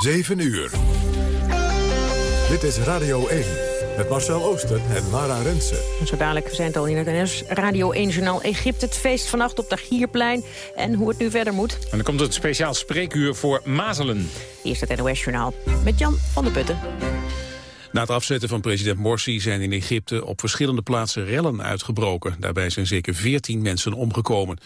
7 uur. Dit is Radio 1 met Marcel Oosten en Lara Rensen. Zo dadelijk, we zijn het al in het NS Radio 1-journaal Egypte. Het feest vannacht op de Gierplein en hoe het nu verder moet. En dan komt het speciaal spreekuur voor mazelen. Eerst het NOS-journaal met Jan van der Putten. Na het afzetten van president Morsi zijn in Egypte op verschillende plaatsen rellen uitgebroken. Daarbij zijn zeker 14 mensen omgekomen.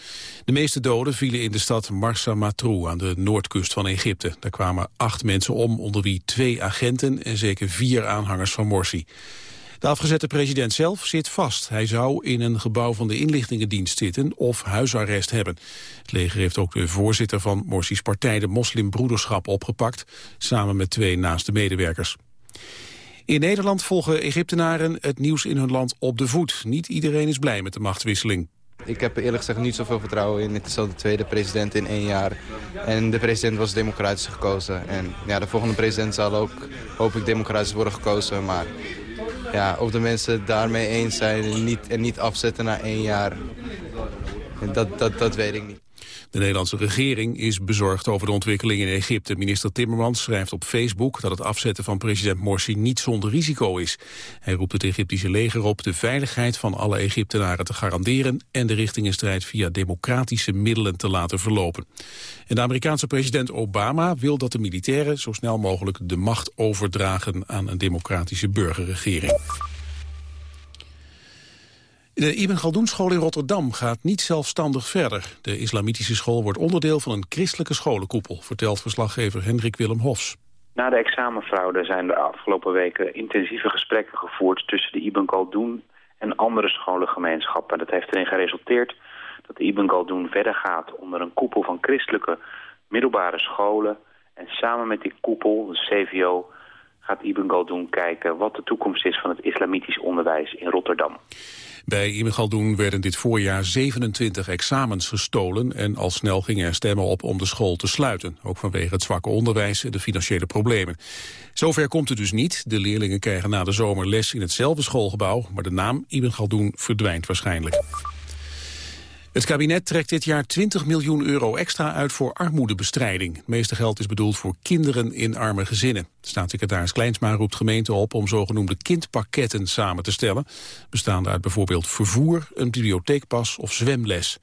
De meeste doden vielen in de stad Marsa Matrou aan de noordkust van Egypte. Daar kwamen acht mensen om, onder wie twee agenten en zeker vier aanhangers van Morsi. De afgezette president zelf zit vast. Hij zou in een gebouw van de inlichtingendienst zitten of huisarrest hebben. Het leger heeft ook de voorzitter van Morsi's partij, de Moslimbroederschap, opgepakt, samen met twee naaste medewerkers. In Nederland volgen Egyptenaren het nieuws in hun land op de voet. Niet iedereen is blij met de machtswisseling. Ik heb eerlijk gezegd niet zoveel vertrouwen in. Het is al de tweede president in één jaar. En de president was democratisch gekozen. En ja, de volgende president zal ook, hoop ik, democratisch worden gekozen. Maar ja, of de mensen daarmee eens zijn en niet, en niet afzetten na één jaar, dat, dat, dat weet ik niet. De Nederlandse regering is bezorgd over de ontwikkeling in Egypte. Minister Timmermans schrijft op Facebook dat het afzetten van president Morsi niet zonder risico is. Hij roept het Egyptische leger op de veiligheid van alle Egyptenaren te garanderen en de richtingenstrijd via democratische middelen te laten verlopen. En de Amerikaanse president Obama wil dat de militairen zo snel mogelijk de macht overdragen aan een democratische burgerregering. De Ibn Galdoen school in Rotterdam gaat niet zelfstandig verder. De islamitische school wordt onderdeel van een christelijke scholenkoepel, vertelt verslaggever Hendrik Willem Hofs. Na de examenfraude zijn de afgelopen weken intensieve gesprekken gevoerd tussen de Ibn Galdoen en andere scholengemeenschappen. Dat heeft erin geresulteerd dat de Ibn Galdoen verder gaat onder een koepel van christelijke middelbare scholen. En samen met die koepel, de CVO, gaat Ibn Galdoen kijken wat de toekomst is van het islamitisch onderwijs in Rotterdam. Bij Ibn Galdoen werden dit voorjaar 27 examens gestolen en al snel gingen er stemmen op om de school te sluiten. Ook vanwege het zwakke onderwijs en de financiële problemen. Zover komt het dus niet. De leerlingen krijgen na de zomer les in hetzelfde schoolgebouw, maar de naam Ibn Galdoen verdwijnt waarschijnlijk. Het kabinet trekt dit jaar 20 miljoen euro extra uit voor armoedebestrijding. Het meeste geld is bedoeld voor kinderen in arme gezinnen. Staatssecretaris Kleinsma roept gemeenten op om zogenoemde kindpakketten samen te stellen. Bestaande uit bijvoorbeeld vervoer, een bibliotheekpas of zwemles.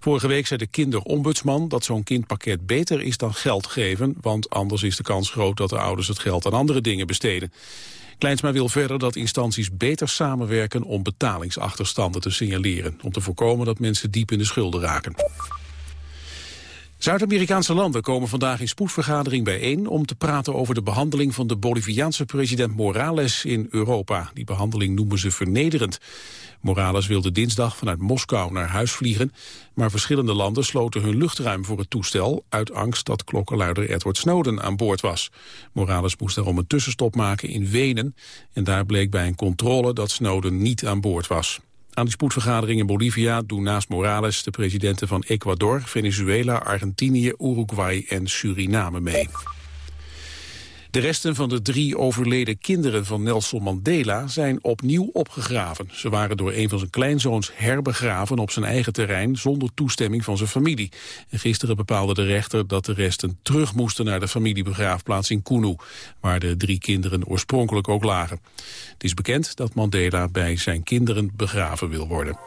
Vorige week zei de kinderombudsman dat zo'n kindpakket beter is dan geld geven, want anders is de kans groot dat de ouders het geld aan andere dingen besteden. Kleinsma wil verder dat instanties beter samenwerken om betalingsachterstanden te signaleren. Om te voorkomen dat mensen diep in de schulden raken. Zuid-Amerikaanse landen komen vandaag in spoedvergadering bijeen om te praten over de behandeling van de Boliviaanse president Morales in Europa. Die behandeling noemen ze vernederend. Morales wilde dinsdag vanuit Moskou naar huis vliegen, maar verschillende landen sloten hun luchtruim voor het toestel uit angst dat klokkenluider Edward Snowden aan boord was. Morales moest daarom een tussenstop maken in Wenen en daar bleek bij een controle dat Snowden niet aan boord was. Aan die spoedvergadering in Bolivia doen naast Morales de presidenten van Ecuador, Venezuela, Argentinië, Uruguay en Suriname mee. De resten van de drie overleden kinderen van Nelson Mandela zijn opnieuw opgegraven. Ze waren door een van zijn kleinzoons herbegraven op zijn eigen terrein zonder toestemming van zijn familie. En gisteren bepaalde de rechter dat de resten terug moesten naar de familiebegraafplaats in Kunu, waar de drie kinderen oorspronkelijk ook lagen. Het is bekend dat Mandela bij zijn kinderen begraven wil worden.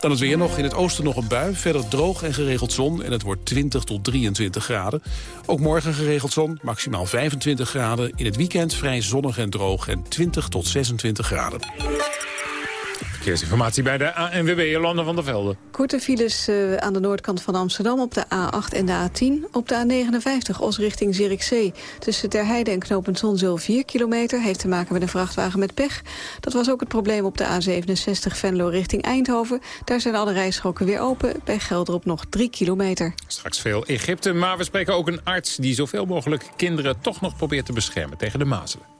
Dan het weer nog. In het oosten nog een bui. Verder droog en geregeld zon. En het wordt 20 tot 23 graden. Ook morgen geregeld zon. Maximaal 25 graden. In het weekend vrij zonnig en droog. En 20 tot 26 graden. Verkeersinformatie bij de ANWB Jolanda van der Velde. Korte files uh, aan de noordkant van Amsterdam op de A8 en de A10. Op de A59 Os richting Zierikzee. Tussen Terheide en Knopend Zonzeel 4 kilometer... heeft te maken met een vrachtwagen met pech. Dat was ook het probleem op de A67 Venlo richting Eindhoven. Daar zijn alle rijstroken weer open. Bij Gelderop nog 3 kilometer. Straks veel Egypte, maar we spreken ook een arts... die zoveel mogelijk kinderen toch nog probeert te beschermen tegen de mazelen.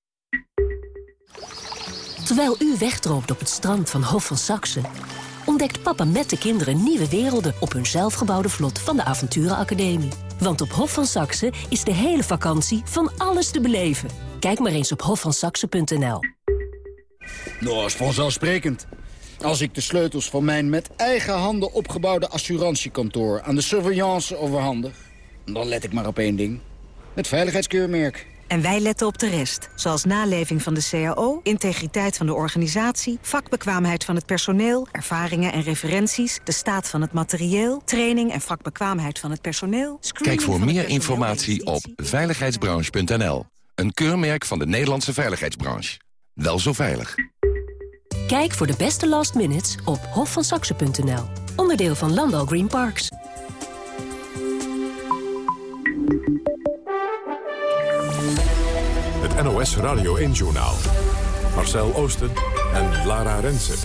Terwijl u wegdroomt op het strand van Hof van Saxe... ontdekt papa met de kinderen nieuwe werelden... op hun zelfgebouwde vlot van de Avonturenacademie. Want op Hof van Saxe is de hele vakantie van alles te beleven. Kijk maar eens op hofvansaxe.nl. Nou, is vanzelfsprekend. Als ik de sleutels van mijn met eigen handen opgebouwde assurantiekantoor... aan de surveillance overhandig, dan let ik maar op één ding. Het veiligheidskeurmerk. En wij letten op de rest, zoals naleving van de CAO, integriteit van de organisatie, vakbekwaamheid van het personeel, ervaringen en referenties, de staat van het materieel, training en vakbekwaamheid van het personeel. Kijk voor meer informatie op veiligheidsbranche.nl. Een keurmerk van de Nederlandse veiligheidsbranche. Wel zo veilig. Kijk voor de beste last minutes op hofvansaxe.nl. Onderdeel van Landal Green Parks. Het NOS Radio 1-journaal. Marcel Oosten en Lara Rensen.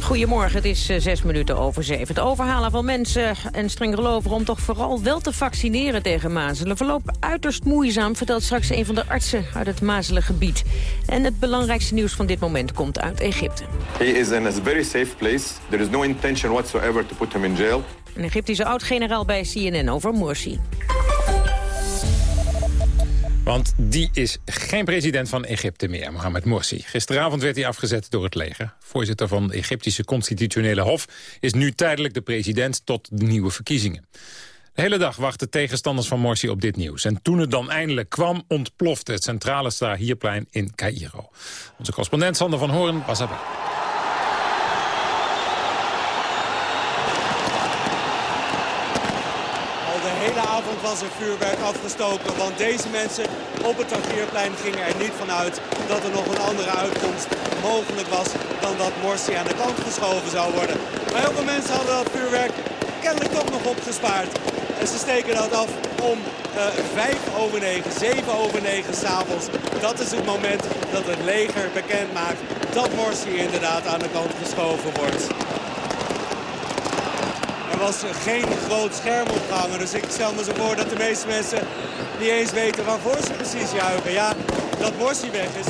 Goedemorgen, het is uh, zes minuten over zeven. Het overhalen van mensen en streng gelovigen om toch vooral wel te vaccineren tegen mazelen... verloopt uiterst moeizaam, vertelt straks een van de artsen uit het mazelengebied. En het belangrijkste nieuws van dit moment komt uit Egypte. He is in a very safe place. There is no intention whatsoever to put him in jail. Een Egyptische oud-generaal bij CNN over Morsi. Want die is geen president van Egypte meer, Mohamed Morsi. Gisteravond werd hij afgezet door het leger. Voorzitter van het Egyptische Constitutionele Hof is nu tijdelijk de president tot de nieuwe verkiezingen. De hele dag wachten tegenstanders van Morsi op dit nieuws. En toen het dan eindelijk kwam, ontplofte het centrale Tahrirplein in Cairo. Onze correspondent Sander van Hoorn was erbij. Was er vuurwerk afgestoken. Want deze mensen op het Tahrirplein gingen er niet vanuit dat er nog een andere uitkomst mogelijk was dan dat Morsi aan de kant geschoven zou worden. Maar heel veel mensen hadden dat vuurwerk kennelijk toch nog opgespaard. En ze steken dat af om uh, 5 over 9, 7 over 9 s'avonds. Dat is het moment dat het leger bekend maakt dat Morsi inderdaad aan de kant geschoven wordt. Was geen groot scherm. Dus ik stel me zo voor dat de meeste mensen niet eens weten waarvoor ze precies juichen. Ja, dat Morsi weg is.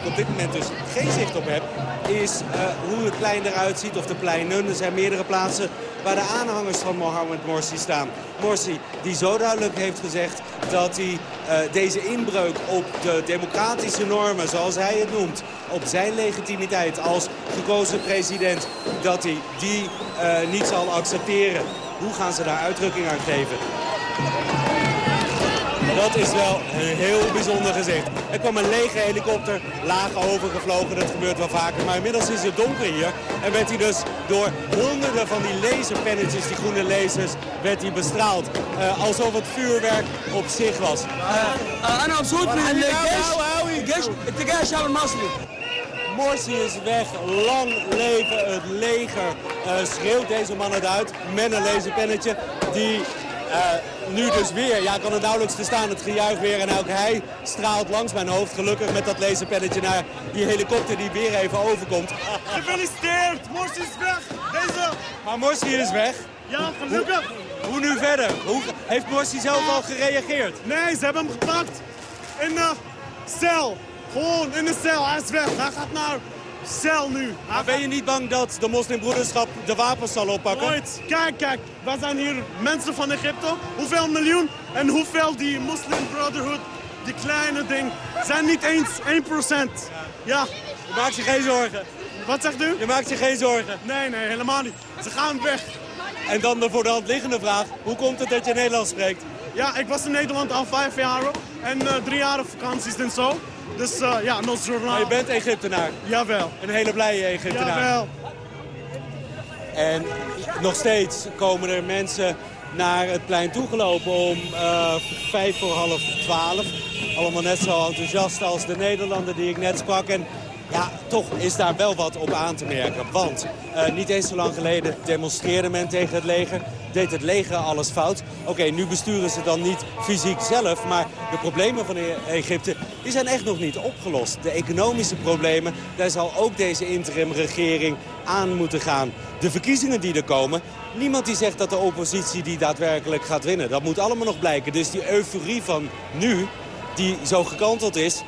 Ik op dit moment dus geen zicht op heb, is uh, hoe het plein eruit ziet, of de pleinen. Er zijn meerdere plaatsen waar de aanhangers van Mohammed Morsi staan. Morsi die zo duidelijk heeft gezegd dat hij uh, deze inbreuk op de democratische normen, zoals hij het noemt, op zijn legitimiteit als gekozen president, dat hij die uh, niet zal accepteren. Hoe gaan ze daar uitdrukking aan geven? Dat is wel een heel bijzonder gezicht. Er kwam een lege helikopter laag overgevlogen. Dat gebeurt wel vaker. Maar inmiddels is het donker hier. En werd hij dus door honderden van die laserpennetjes, die groene lasers, werd hij bestraald. Uh, alsof het vuurwerk op zich was. Morsi is weg. Lang leven het leger. Uh, schreeuwt deze man het uit met een laserpennetje. Die uh, nu dus weer, ja, kan het nauwelijks te staan, het gejuich weer. En ook hij straalt langs mijn hoofd, gelukkig met dat laserpennetje naar die helikopter die weer even overkomt. Gefeliciteerd, Morsi is weg. Deze... Maar Morsi is weg. Ja, gelukkig. Hoe, hoe nu verder? Hoe, heeft Morsi zelf al gereageerd? Nee, ze hebben hem gepakt in de cel. Gewoon in de cel, hij is weg. Hij gaat naar cel nu. Maar ben je niet bang dat de moslimbroederschap de wapens zal oppakken? Nooit. Kijk, kijk. Wij zijn hier mensen van Egypte. Hoeveel miljoen en hoeveel die Muslim Brotherhood, die kleine ding, zijn niet eens 1%. Ja. Je maakt je geen zorgen. Wat zegt u? Je maakt je geen zorgen. Nee, nee, helemaal niet. Ze gaan weg. En dan de voor de hand liggende vraag. Hoe komt het dat je Nederlands spreekt? Ja, ik was in Nederland al vijf jaar en uh, drie jaar vakanties en zo. Dus uh, ja, nos journaal. Maar je bent Egyptenaar? Jawel. Een hele blije Egyptenaar? Jawel. En nog steeds komen er mensen naar het plein toegelopen om uh, vijf voor half twaalf. Allemaal net zo enthousiast als de Nederlander die ik net sprak. En ja, toch is daar wel wat op aan te merken. Want uh, niet eens zo lang geleden demonstreerde men tegen het leger. Deed het leger alles fout. Oké, nu besturen ze dan niet fysiek zelf. Maar de problemen van e- Egypte die zijn echt nog niet opgelost. De economische problemen, daar zal ook deze interimregering aan moeten gaan. De verkiezingen die er komen, niemand die zegt dat de oppositie die daadwerkelijk gaat winnen. Dat moet allemaal nog blijken. Dus die euforie van nu, die zo gekanteld is,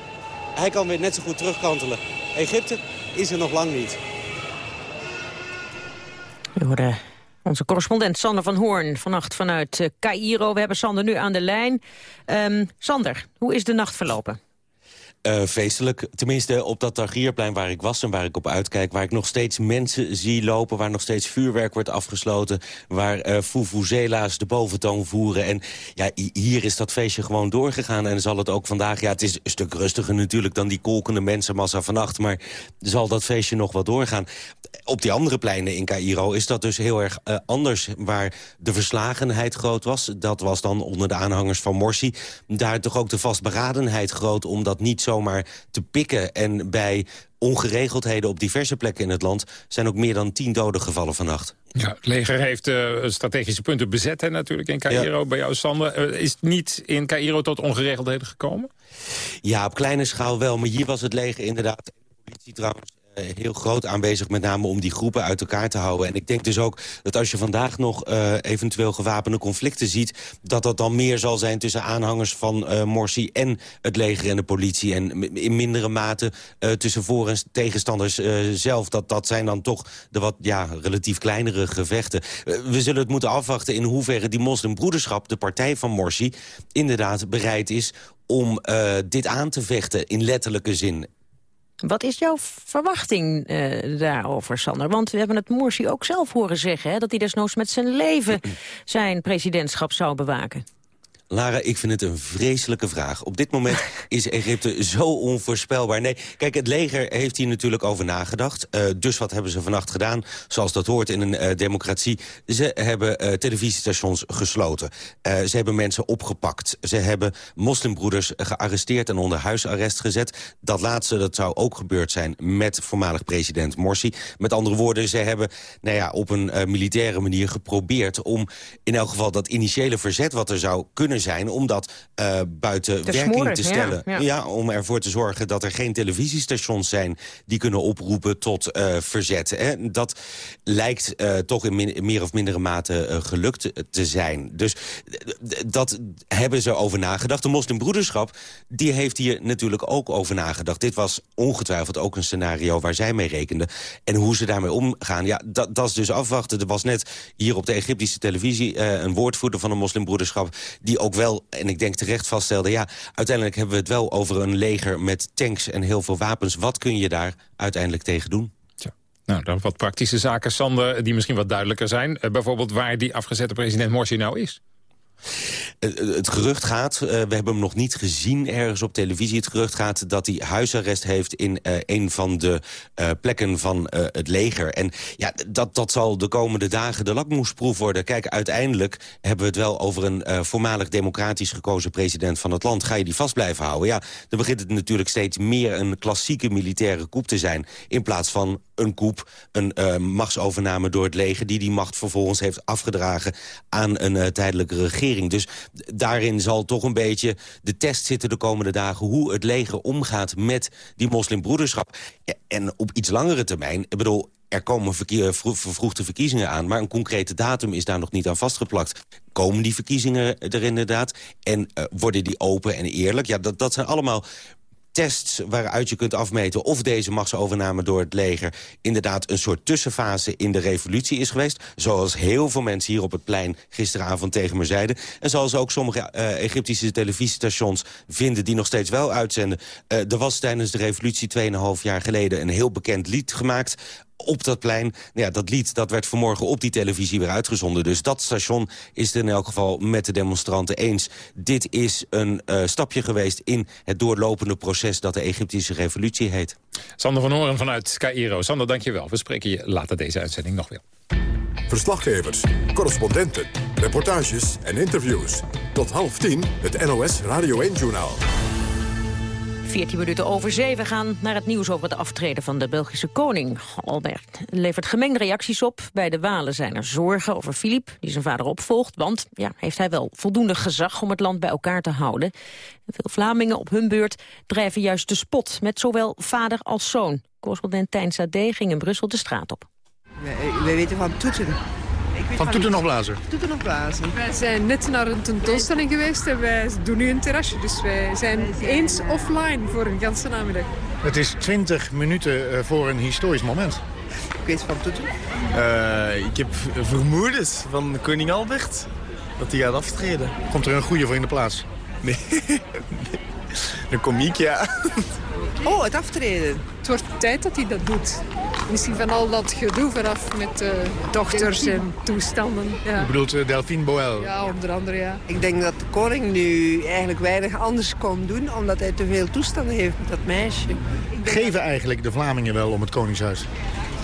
hij kan weer net zo goed terugkantelen. Egypte is er nog lang niet. We onze correspondent Sander van Hoorn vannacht vanuit uh, Cairo. We hebben Sander nu aan de lijn. Um, Sander, hoe is de nacht verlopen? Uh, feestelijk. Tenminste op dat Tahrirplein waar ik was en waar ik op uitkijk... waar ik nog steeds mensen zie lopen, waar nog steeds vuurwerk wordt afgesloten... waar uh, Fufuzela's de boventoon voeren. En ja, hier is dat feestje gewoon doorgegaan. En zal het ook vandaag... Ja, het is een stuk rustiger natuurlijk dan die kolkende mensenmassa vannacht... maar zal dat feestje nog wel doorgaan. Op die andere pleinen in Cairo is dat dus heel erg uh, anders... waar de verslagenheid groot was. Dat was dan onder de aanhangers van Morsi. Daar toch ook de vastberadenheid groot om dat niet zo zomaar te pikken. En bij ongeregeldheden op diverse plekken in het land... zijn ook meer dan tien doden gevallen vannacht. Ja, het leger heeft uh, strategische punten bezet hè, natuurlijk in Cairo. Bij jou, Sander. Uh, is het niet in Cairo tot ongeregeldheden gekomen? Ja, op kleine schaal wel. Maar hier was het leger inderdaad... de politie trouwens eh, heel groot aanwezig, met name om die groepen uit elkaar te houden. En ik denk dus ook dat als je vandaag nog uh, eventueel gewapende conflicten ziet... dat dat dan meer zal zijn tussen aanhangers van uh, Morsi en het leger en de politie. En in mindere mate tussen voor- en tegenstanders zelf. Dat, dat zijn dan toch de wat ja, relatief kleinere gevechten. we zullen het moeten afwachten in hoeverre die moslimbroederschap... de partij van Morsi, inderdaad bereid is om dit aan te vechten in letterlijke zin. Wat is jouw verwachting uh, daarover, Sander? Want we hebben het Morsi ook zelf horen zeggen... Hè, dat hij desnoods met zijn leven zijn presidentschap zou bewaken. Lara, ik vind het een vreselijke vraag. Op dit moment is Egypte zo onvoorspelbaar. Nee, kijk, het leger heeft hier natuurlijk over nagedacht. Uh, dus wat hebben ze vannacht gedaan? Zoals dat hoort in een uh, democratie. Ze hebben uh, televisiestations gesloten. ze hebben mensen opgepakt. Ze hebben moslimbroeders gearresteerd en onder huisarrest gezet. Dat laatste, dat zou ook gebeurd zijn met voormalig president Morsi. Met andere woorden, ze hebben nou ja, op een militaire manier geprobeerd... om in elk geval dat initiële verzet wat er zou kunnen zijn om dat uh, buiten te werking smoren, te stellen. Ja, ja. ja, om ervoor te zorgen dat er geen televisiestations zijn... die kunnen oproepen tot uh, verzet. Hè. Dat lijkt uh, toch in min, meer of mindere mate gelukt te zijn. Dus dat hebben ze over nagedacht. De moslimbroederschap die heeft hier natuurlijk ook over nagedacht. Dit was ongetwijfeld ook een scenario waar zij mee rekenden. En hoe ze daarmee omgaan, ja, dat, dat is dus afwachten. Er was net hier op de Egyptische televisie een woordvoerder van de moslimbroederschap... die ook wel, en ik denk terecht vaststelde... ja, uiteindelijk hebben we het wel over een leger met tanks en heel veel wapens. Wat kun je daar uiteindelijk tegen doen? Nou, dan wat praktische zaken, Sander, die misschien wat duidelijker zijn. Uh, bijvoorbeeld waar die afgezette president Morsi nou is. Het gerucht gaat, uh, we hebben hem nog niet gezien ergens op televisie... het gerucht gaat dat hij huisarrest heeft in een van de plekken van het leger. En ja, dat, dat zal de komende dagen de lakmoesproef worden. Kijk, uiteindelijk hebben we het wel over een voormalig democratisch gekozen president van het land. Ga je die vast blijven houden? Ja, dan begint het natuurlijk steeds meer een klassieke militaire coup te zijn... in plaats van een coup, een uh, machtsovername door het leger... die die macht vervolgens heeft afgedragen aan een uh, tijdelijke regering. Dus daarin zal toch een beetje de test zitten de komende dagen... hoe het leger omgaat met die moslimbroederschap. En op iets langere termijn, ik bedoel... Er komen verkeer, vervroegde verkiezingen aan... maar een concrete datum is daar nog niet aan vastgeplakt. Komen die verkiezingen er inderdaad? En worden die open en eerlijk? Ja, dat, dat zijn allemaal tests waaruit je kunt afmeten of deze machtsovername door het leger... inderdaad een soort tussenfase in de revolutie is geweest. Zoals heel veel mensen hier op het plein gisteravond tegen me zeiden. En zoals ook sommige uh, Egyptische televisiestations vinden die nog steeds wel uitzenden. Uh, er was tijdens de revolutie 2,5 jaar geleden een heel bekend lied gemaakt op dat plein. Ja, dat lied dat werd vanmorgen op die televisie weer uitgezonden. Dus dat station is het in elk geval met de demonstranten eens. Dit is een uh, stapje geweest in het doorlopende proces... dat de Egyptische revolutie heet. Sander van Horen vanuit Cairo. Sander, dank je wel. We spreken je later deze uitzending nog weer. Verslaggevers, correspondenten, reportages en interviews. Tot half tien het NOS Radio 1-journaal. 14 minuten over 7 gaan naar het nieuws over het aftreden van de Belgische koning. Albert levert gemengde reacties op. Bij de Walen zijn er zorgen over Filip, die zijn vader opvolgt. Want ja, heeft hij wel voldoende gezag om het land bij elkaar te houden. Veel Vlamingen op hun beurt drijven juist de spot... met zowel vader als zoon. Correspondent Tijn Sade ging in Brussel de straat op. Wij weten van toeten. Van toeten nog blazen? Toeten nog blazen. Wij zijn net naar een tentoonstelling geweest en wij doen nu een terrasje. Dus wij zijn eens offline voor een ganse namiddag. Het is 20 minuten eh, voor een historisch moment. Ik weet van toeten. Uh, ik heb vermoedens van koning Albert dat hij gaat aftreden. Komt er een goede voor in de plaats? Nee, een komiek, ja. Oh, het aftreden. Het wordt tijd dat hij dat doet. Misschien van al dat gedoe vanaf met uh, dochters en toestanden. Ja. Je bedoelt uh, Delphine Boel? Ja, onder andere, ja. Ik denk dat de koning nu eigenlijk weinig anders kon doen... omdat hij te veel toestanden heeft met dat meisje. Geven eigenlijk de Vlamingen wel om het koningshuis?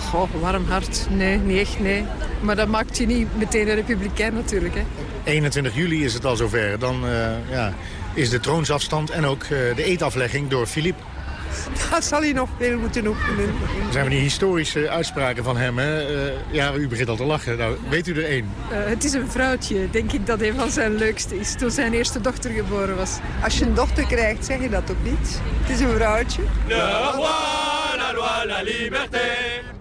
Goh, warm hart. Nee, niet echt, nee. Maar dat maakt je niet meteen een republikein natuurlijk, hè. 21 juli is het al zover. Dan uh, ja, is de troonsafstand en ook de eetaflegging door Philippe. Dat zal hij nog veel moeten oefenen. Er zijn van die historische uitspraken van hem. Hè? Uh, ja, u begint al te lachen. Nou, weet u er één? Uh, het is een vrouwtje. Denk ik dat een van zijn leukste is. Toen zijn eerste dochter geboren was. Als je een dochter krijgt, zeg je dat ook niet. Het is een vrouwtje. Le roi, la loi, la liberté.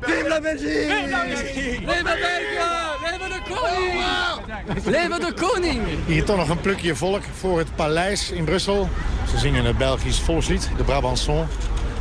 Vive la Belgique! Vive la Belgique! Leven België! Leven de koning! Leven de koning! Hier toch nog een plukje volk voor het paleis in Brussel. Ze zingen het Belgisch volkslied, de Brabançon.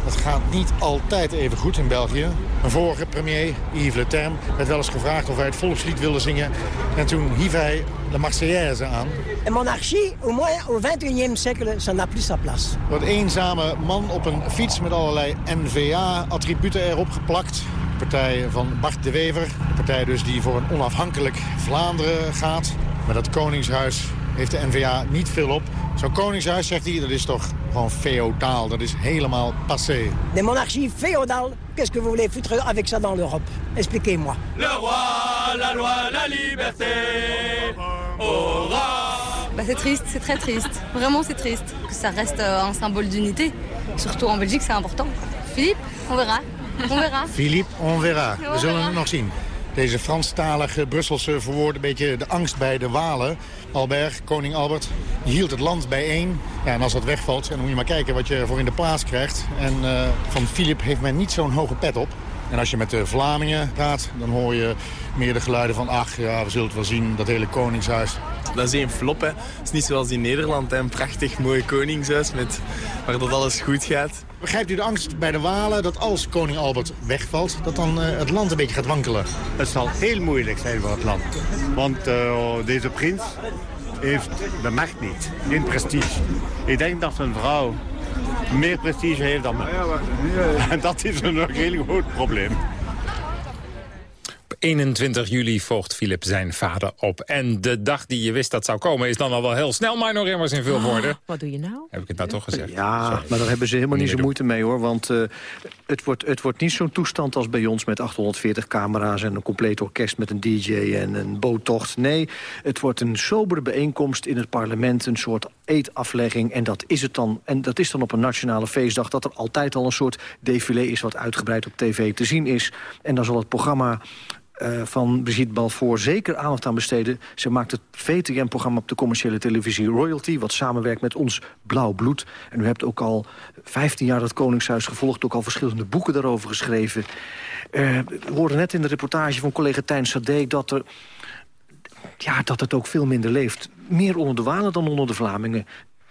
Dat gaat niet altijd even goed in België. Een vorige premier, Yves Le Terme, werd wel eens gevraagd of hij het volkslied wilde zingen. En toen hief hij de Marseillaise aan. Een monarchie, au moins au 21e siècle, ça n'a plus sa place. Wat eenzame man op een fiets met allerlei NVA-attributen erop geplakt. Partij van Bart de Wever. De partij dus die voor een onafhankelijk Vlaanderen gaat. Maar dat koningshuis heeft de NVA niet veel op. Zo'n koningshuis, zegt hij, dat is toch gewoon feodaal. Dat is helemaal passé. De monarchie féodale, qu'est-ce que vous voulez foutre avec ça dans l'Europe Expliquez-moi. Le roi, la loi, la liberté. Au roi. Bah, c'est triste, c'est très triste. Vraiment, c'est triste. Que ça reste un symbole d'unité. Surtout en Belgique, c'est important. Philippe, on verra. On verra. Philippe, on verra. We zullen het nog zien. Deze Franstalige Brusselse verwoordt een beetje de angst bij de Walen. Albert, koning Albert, hield het land bijeen. Ja, en als dat wegvalt, dan moet je maar kijken wat je ervoor in de plaats krijgt. En uh, van Philip heeft men niet zo'n hoge pet op. En als je met de Vlamingen praat, dan hoor je meer de geluiden van... ach, ja, we zullen het wel zien, dat hele koningshuis. Dat is een flop, hè. Het is niet zoals in Nederland, hè. een prachtig mooi koningshuis met, waar dat alles goed gaat. Begrijpt u de angst bij de Walen dat als koning Albert wegvalt... dat dan uh, het land een beetje gaat wankelen? Het zal heel moeilijk zijn voor het land. Want uh, deze prins heeft de macht niet, geen prestige. Ik denk dat zijn vrouw meer prestige heeft dan mij. En dat is een nog heel groot probleem. 21 juli volgt Philip zijn vader op. En de dag die je wist dat zou komen is dan al wel heel snel... maar nog immers in veel woorden. Oh, wat doe je nou? Heb ik het nou toch gezegd? Ja, Sorry. maar daar hebben ze helemaal niet zo moeite mee, hoor. Want uh, het, wordt, het wordt niet zo'n toestand als bij ons... met 840 camera's en een compleet orkest met een dj en een boottocht. Nee, het wordt een sobere bijeenkomst in het parlement. Een soort eetaflegging. En dat is het dan. En dat is dan op een nationale feestdag... dat er altijd al een soort défilé is wat uitgebreid op tv te zien is. En dan zal het programma uh, van Brigitte Balfour zeker aandacht aan besteden. Ze maakt het VTM-programma op de commerciële televisie Royalty... wat samenwerkt met ons Blauw Bloed. En u hebt ook al 15 jaar het Koningshuis gevolgd... ook al verschillende boeken daarover geschreven. Uh, we hoorden net in de reportage van collega Tijn Sade... dat, er, ja, dat het ook veel minder leeft. Meer onder de Walen dan onder de Vlamingen.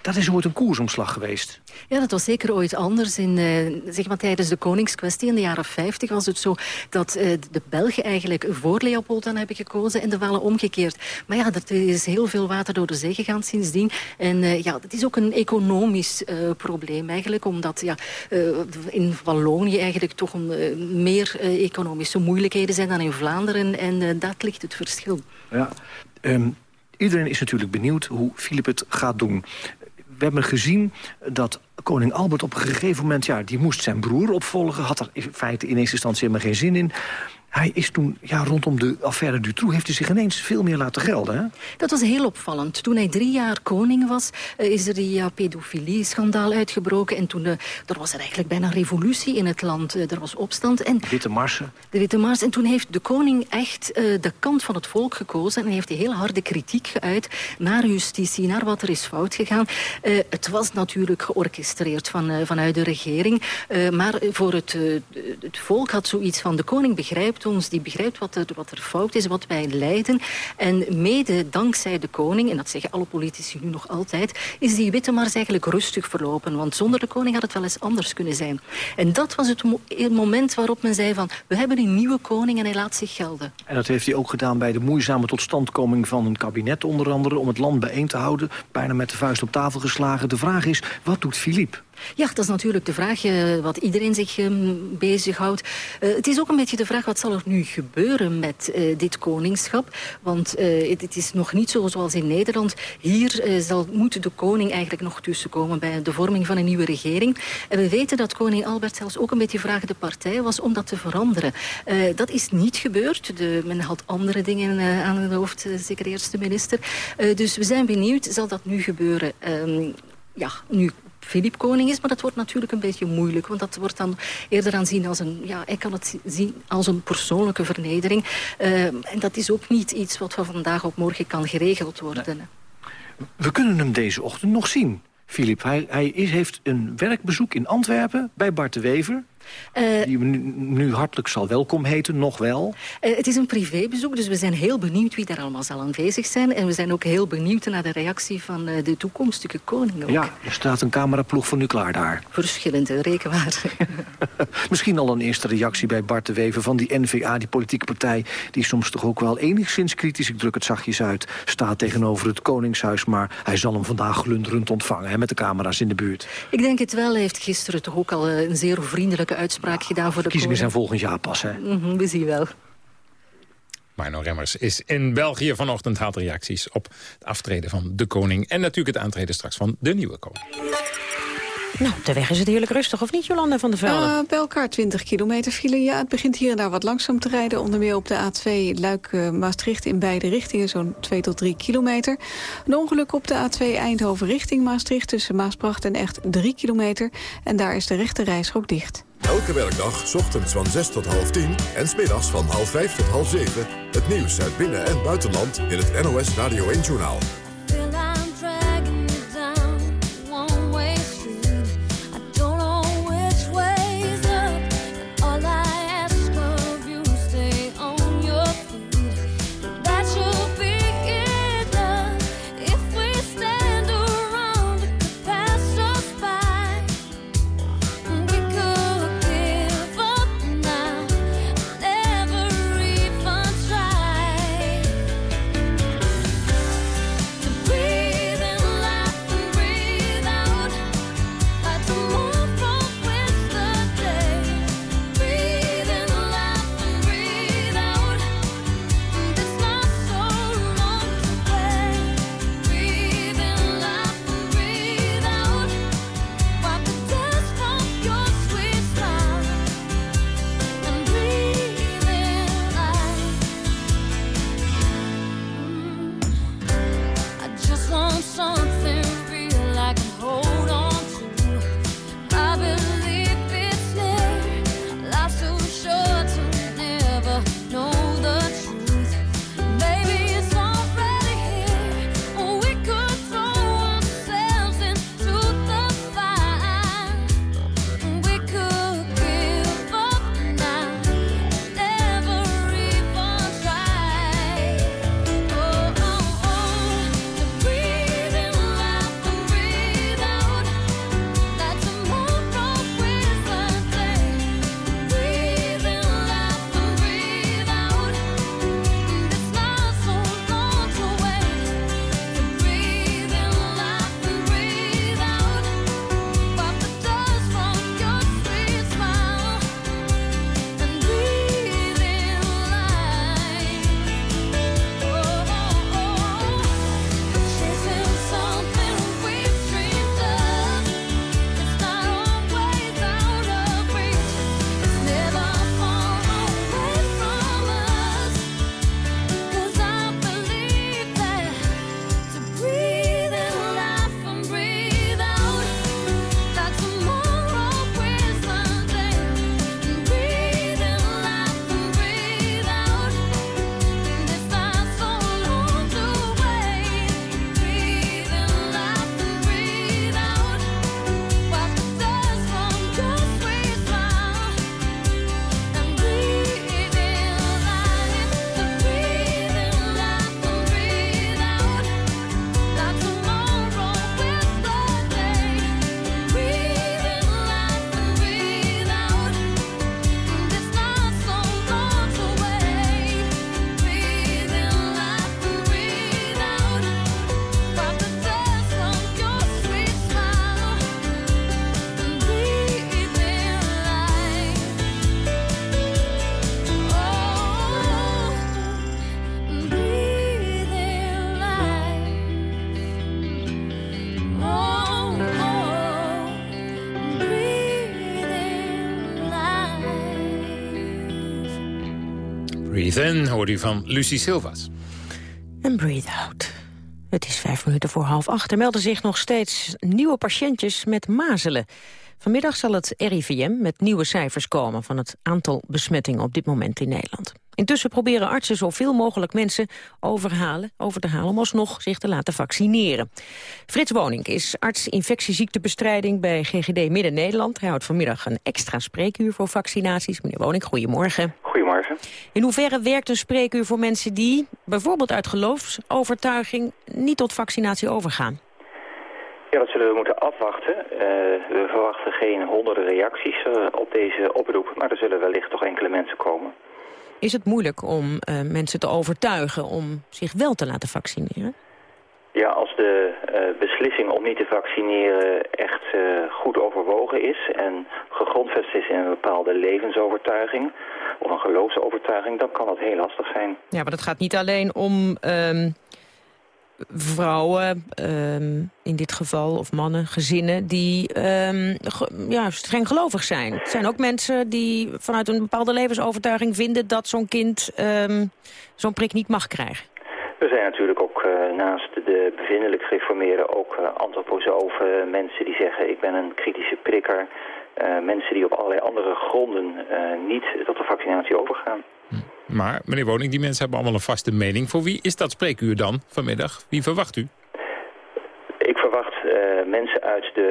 Dat is ooit een koersomslag geweest. Ja, dat was zeker ooit anders. In, uh, zeg maar, tijdens de koningskwestie in de jaren 50 was het zo... dat uh, de Belgen eigenlijk voor Leopold dan hebben gekozen... en de Wallen omgekeerd. Maar ja, er is heel veel water door de zee gegaan sindsdien. En uh, ja, dat is ook een economisch probleem eigenlijk. Omdat ja, in Wallonië eigenlijk toch een, meer economische moeilijkheden zijn dan in Vlaanderen. En dat ligt het verschil. Ja, um, Iedereen is natuurlijk benieuwd hoe Filip het gaat doen we hebben gezien dat koning Albert op een gegeven moment... ja, die moest zijn broer opvolgen, had er in feite in eerste instantie helemaal geen zin in. Hij is toen, ja, rondom de affaire Dutroux... heeft hij zich ineens veel meer laten gelden, hè? Dat was heel opvallend. Toen hij drie jaar koning was, uh, is er die uh, pedofilie-schandaal uitgebroken. En toen uh, er was er eigenlijk bijna revolutie in het land. er was opstand. En Witte Marsen. De Witte Mars. En toen heeft de koning echt de kant van het volk gekozen. En heeft hij heel harde kritiek geuit naar justitie, naar wat er is fout gegaan. het was natuurlijk georchestreerd van, vanuit de regering. maar voor het, het volk had zoiets van... de koning begrijpt ons, die begrijpt wat er, wat er fout is, wat wij lijden. En mede dankzij de koning, en dat zeggen alle politici nu nog altijd... is die witte mars eigenlijk rustig verlopen. Want zonder de koning had het wel eens anders kunnen zijn. En dat was het, het moment waarop men zei van... we hebben een nieuwe koning en hij laat zich gelden. En dat heeft hij ook gedaan bij de moeizame totstandkoming van een kabinet onder andere... om het land bijeen te houden, bijna met de vuist op tafel geslagen. De vraag is, wat doet Philippe? Ja, dat is natuurlijk de vraag uh, wat iedereen zich uh, bezighoudt. Uh, het is ook een beetje de vraag wat zal er nu gebeuren met dit koningschap. Want het, het, is nog niet zo zoals in Nederland. Hier zal, moet de koning eigenlijk nog tussenkomen bij de vorming van een nieuwe regering. En we weten dat koning Albert zelfs ook een beetje vragende partij was om dat te veranderen. dat is niet gebeurd. De, men had andere dingen aan het hoofd, zeker de eerste minister. dus we zijn benieuwd, zal dat nu gebeuren? Ehm, ja, nu Filip koning is. Maar dat wordt natuurlijk een beetje moeilijk. Want dat wordt dan eerder aanzien als een... Ja, ik kan het zien als een persoonlijke vernedering. Uh, en dat is ook niet iets wat van vandaag op morgen kan geregeld worden. We kunnen hem deze ochtend nog zien. Filip, hij, hij is, heeft een werkbezoek in Antwerpen bij Bart de Wever. Uh, die nu, nu, hartelijk zal welkom heten, nog wel. Uh, het is een privébezoek, dus we zijn heel benieuwd wie daar allemaal zal aanwezig zijn. En we zijn ook heel benieuwd naar de reactie van uh, de toekomstige koning. Ook. Ja, er staat een cameraploeg voor nu klaar daar. Verschillende, rekenwaar. Misschien al een eerste reactie bij Bart de Wever van die NVA, die politieke partij... die soms toch ook wel enigszins kritisch, ik druk het zachtjes uit... staat tegenover het Koningshuis, maar hij zal hem vandaag glunderend ontvangen... Hè, met de camera's in de buurt. Ik denk het wel. Hij heeft gisteren toch ook al een zeer vriendelijke uitspraak gedaan voor de Verkiezingen zijn volgend jaar pas, hè? Mm -hmm, we zien wel. Marno Remmers is in België vanochtend haalt reacties op het aftreden van de koning... en natuurlijk het aantreden straks van de nieuwe koning. Nou, de weg is het heerlijk rustig, of niet, Jolanda van der Velde? Uh, bij elkaar 20 kilometer file. Ja, het begint hier en daar wat langzaam te rijden. Onder meer op de A2 Luik-Maastricht in beide richtingen, zo'n 2 tot 3 kilometer. Een ongeluk op de A2 Eindhoven richting Maastricht... tussen Maasbracht en echt 3 kilometer. En daar is de rechte reisschok dicht. Elke werkdag, ochtends van 6 tot half 10 en smiddags van half 5 tot half 7... het nieuws uit binnen- en buitenland in het NOS Radio 1-journaal. In hoort u van Lucie Silvas. En breathe out. Het is vijf minuten voor half acht. Er melden zich nog steeds nieuwe patiëntjes met mazelen. Vanmiddag zal het RIVM met nieuwe cijfers komen... van het aantal besmettingen op dit moment in Nederland. Intussen proberen artsen zoveel mogelijk mensen overhalen, over te halen... om alsnog zich te laten vaccineren. Frits Woning is arts infectieziektebestrijding bij GGD Midden-Nederland. Hij houdt vanmiddag een extra spreekuur voor vaccinaties. Meneer Woning, goedemorgen. Goedemorgen. In hoeverre werkt een spreekuur voor mensen die, bijvoorbeeld uit geloofsovertuiging... niet tot vaccinatie overgaan? Ja, dat zullen we moeten afwachten. Uh, we verwachten geen honderden reacties uh, op deze oproep, maar er zullen wellicht toch enkele mensen komen. Is het moeilijk om uh, mensen te overtuigen om zich wel te laten vaccineren? Ja, als de beslissing om niet te vaccineren echt goed overwogen is... en gegrondvest is in een bepaalde levensovertuiging of een geloofsovertuiging... dan kan dat heel lastig zijn. Ja, maar dat gaat niet alleen om ehm, vrouwen, um, in dit geval, of mannen, gezinnen, die um, ja, streng gelovig zijn. Het zijn ook mensen die vanuit een bepaalde levensovertuiging vinden dat zo'n kind zo'n prik niet mag krijgen. Er zijn natuurlijk ook uh, naast de bevindelijk gereformeerden ook uh, antroposofen, mensen die zeggen ik ben een kritische prikker. Uh, mensen die op allerlei andere gronden niet tot de vaccinatie overgaan. Maar, meneer Woning, die mensen hebben allemaal een vaste mening. Voor wie is dat spreekuur dan vanmiddag? Wie verwacht u? Ik verwacht mensen uit de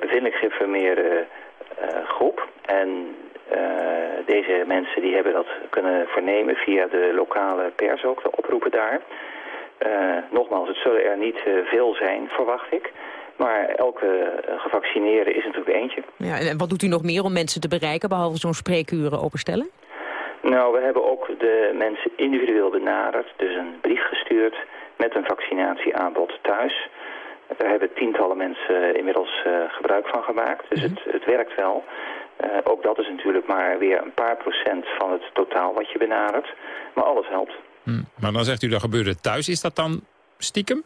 bevindelijk geïnformeerde uh, groep. En deze mensen die hebben dat kunnen vernemen via de lokale pers ook, de oproepen daar. nogmaals, het zullen er niet veel zijn, verwacht ik. Maar elke gevaccineerde is natuurlijk eentje. Ja, en wat doet u nog meer om mensen te bereiken, behalve zo'n spreekuren openstellen? Nou, we hebben ook de mensen individueel benaderd, dus een brief gestuurd met een vaccinatieaanbod thuis. Daar hebben tientallen mensen inmiddels gebruik van gemaakt, dus het, het werkt wel. Uh, ook dat is natuurlijk maar weer een paar procent van het totaal wat je benadert, maar alles helpt. Hm. Maar dan zegt u dat gebeurde thuis, is dat dan stiekem?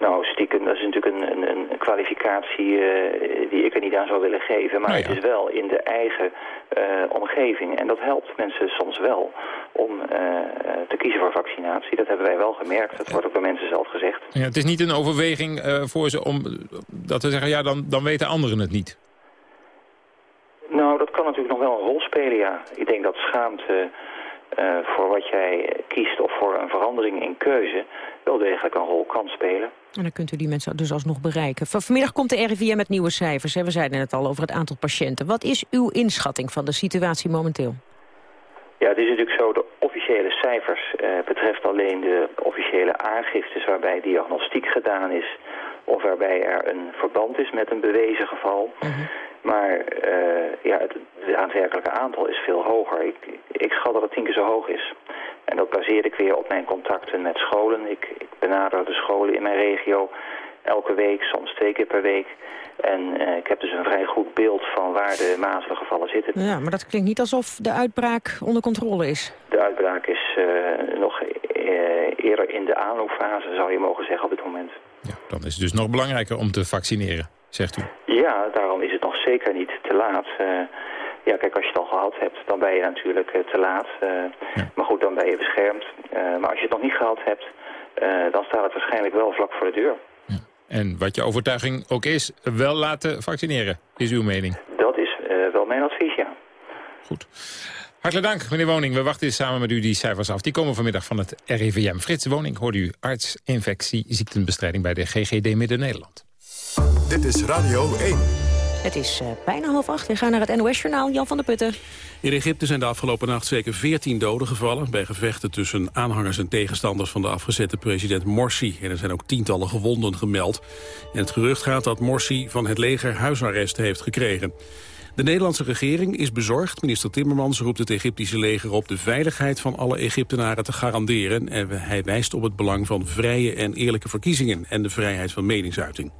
Nou, stiekem, dat is natuurlijk een, een, een kwalificatie uh, die ik er niet aan zou willen geven. Maar Nou ja. het is wel in de eigen uh, omgeving. En dat helpt mensen soms wel om uh, te kiezen voor vaccinatie. Dat hebben wij wel gemerkt. Dat wordt ook bij mensen zelf gezegd. Ja, het is niet een overweging voor ze om dat te zeggen... ja, dan, dan weten anderen het niet. Natuurlijk nog wel een rol spelen, ja. Ik denk dat schaamte... Uh, voor wat jij kiest of voor een verandering in keuze wel degelijk een rol kan spelen. En dan kunt u die mensen dus alsnog bereiken. Van vanmiddag komt de RIVM met nieuwe cijfers. Hè? We zeiden het al over het aantal patiënten. Wat is uw inschatting van de situatie momenteel? Ja, het is natuurlijk zo, de officiële cijfers uh, betreft alleen de officiële aangiftes waarbij diagnostiek gedaan is of waarbij er een verband is met een bewezen geval. Uh -huh. Maar uh, ja, het, het aantrekkelijke aantal is veel hoger. Ik, ik schat dat het tien keer zo hoog is. En dat baseer ik weer op mijn contacten met scholen. Ik, ik benader de scholen in mijn regio elke week, soms twee keer per week. En uh, ik heb dus een vrij goed beeld van waar de mazelengevallen zitten. Ja, maar dat klinkt niet alsof de uitbraak onder controle is. De uitbraak is uh, nog eerder in de aanloopfase, zou je mogen zeggen, op dit moment. Ja, dan is het dus nog belangrijker om te vaccineren, zegt u. Ja, daarom is het nog zeker niet te laat. Uh, ja, kijk, als je het al gehad hebt, dan ben je natuurlijk uh, te laat. Ja. Maar goed, dan ben je beschermd. maar als je het nog niet gehad hebt, dan staat het waarschijnlijk wel vlak voor de deur. Ja. En wat je overtuiging ook is, wel laten vaccineren, is uw mening? Dat is wel mijn advies, ja. Goed. Hartelijk dank, meneer Woning. We wachten samen met u die cijfers af. Die komen vanmiddag van het RIVM. Frits Woning hoorde u arts infectie ziektenbestrijding bij de GGD Midden-Nederland. Dit is Radio 1. Het is uh, bijna half acht. We gaan naar het NOS-journaal. Jan van der Putten. In Egypte zijn de afgelopen nacht zeker 14 doden gevallen... bij gevechten tussen aanhangers en tegenstanders van de afgezette president Morsi. En er zijn ook tientallen gewonden gemeld. En het gerucht gaat dat Morsi van het leger huisarrest heeft gekregen. De Nederlandse regering is bezorgd. Minister Timmermans roept het Egyptische leger op de veiligheid van alle Egyptenaren te garanderen. En hij wijst op het belang van vrije en eerlijke verkiezingen en de vrijheid van meningsuiting.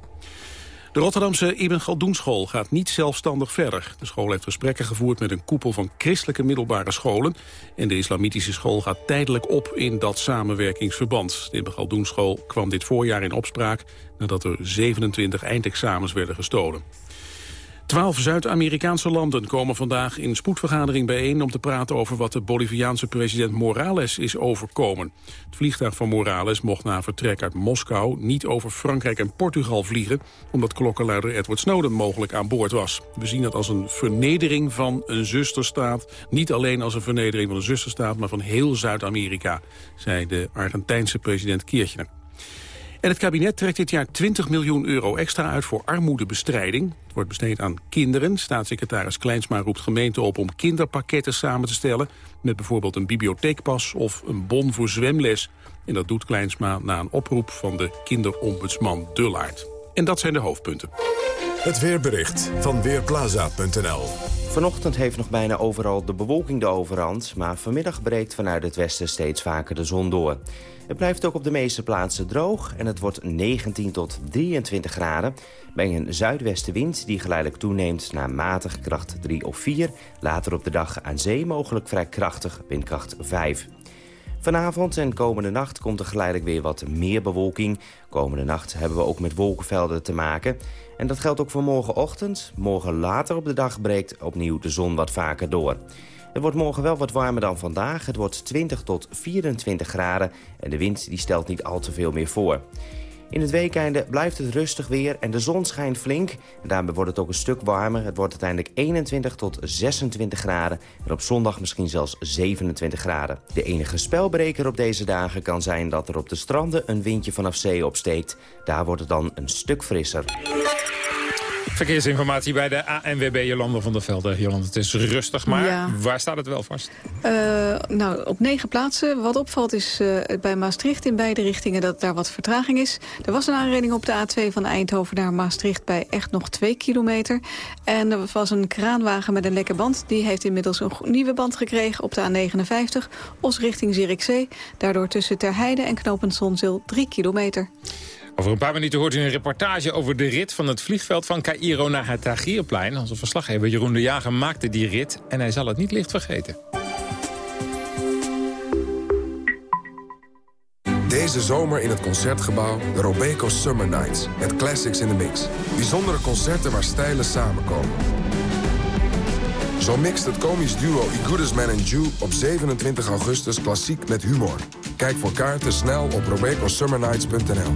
De Rotterdamse Ibn Galdoenschool gaat niet zelfstandig verder. De school heeft gesprekken gevoerd met een koepel van christelijke middelbare scholen. En de islamitische school gaat tijdelijk op in dat samenwerkingsverband. De Ibn Galdoenschool kwam dit voorjaar in opspraak nadat er 27 eindexamens werden gestolen. Twaalf Zuid-Amerikaanse landen komen vandaag in spoedvergadering bijeen... om te praten over wat de Boliviaanse president Morales is overkomen. Het vliegtuig van Morales mocht na vertrek uit Moskou... niet over Frankrijk en Portugal vliegen... omdat klokkenluider Edward Snowden mogelijk aan boord was. We zien dat als een vernedering van een zusterstaat. Niet alleen als een vernedering van een zusterstaat... maar van heel Zuid-Amerika, zei de Argentijnse president Kirchner. En het kabinet trekt dit jaar 20 miljoen euro extra uit voor armoedebestrijding. Het wordt besteed aan kinderen. Staatssecretaris Kleinsma roept gemeenten op om kinderpakketten samen te stellen... met bijvoorbeeld een bibliotheekpas of een bon voor zwemles. En dat doet Kleinsma na een oproep van de kinderombudsman Dullaert. En dat zijn de hoofdpunten. Het weerbericht van Weerplaza.nl Vanochtend heeft nog bijna overal de bewolking de overhand... maar vanmiddag breekt vanuit het westen steeds vaker de zon door. Het blijft ook op de meeste plaatsen droog en het wordt 19 tot 23 graden... bij een zuidwestenwind die geleidelijk toeneemt naar matig kracht 3 of 4. Later op de dag aan zee mogelijk vrij krachtig, windkracht 5. Vanavond en komende nacht komt er geleidelijk weer wat meer bewolking. Komende nacht hebben we ook met wolkenvelden te maken. En dat geldt ook voor morgenochtend. Morgen later op de dag breekt opnieuw de zon wat vaker door. Het wordt morgen wel wat warmer dan vandaag. Het wordt 20 tot 24 graden en de wind die stelt niet al te veel meer voor. In het weekende blijft het rustig weer en de zon schijnt flink. En daarmee wordt het ook een stuk warmer. Het wordt uiteindelijk 21 tot 26 graden. En op zondag misschien zelfs 27 graden. De enige spelbreker op deze dagen kan zijn dat er op de stranden een windje vanaf zee opsteekt. Daar wordt het dan een stuk frisser. Verkeersinformatie bij de ANWB Jolanda van der Velde. Jolanda, het is rustig, maar waar staat het wel vast? Uh, nou, op negen plaatsen. Wat opvalt is uh, bij Maastricht in beide richtingen dat daar wat vertraging is. Er was een aanreding op de A2 van Eindhoven naar Maastricht bij echt nog twee kilometer. En er was een kraanwagen met een lekke band. Die heeft inmiddels een nieuwe band gekregen op de A59. Os richting Zierikzee. Daardoor tussen Terheide en Knopend Zonzeel drie kilometer. Over een paar minuten hoort u een reportage over de rit van het vliegveld van Cairo naar het Tahrirplein. Onze verslaggever Jeroen de Jager maakte die rit en hij zal het niet licht vergeten. Deze zomer in het Concertgebouw de Robeco Summer Nights. Met classics in the mix. Bijzondere concerten waar stijlen samenkomen. Zo mixt het komisch duo I Goodest Man and Jew op 27 augustus klassiek met humor. Kijk voor kaarten snel op robecosummernights.nl.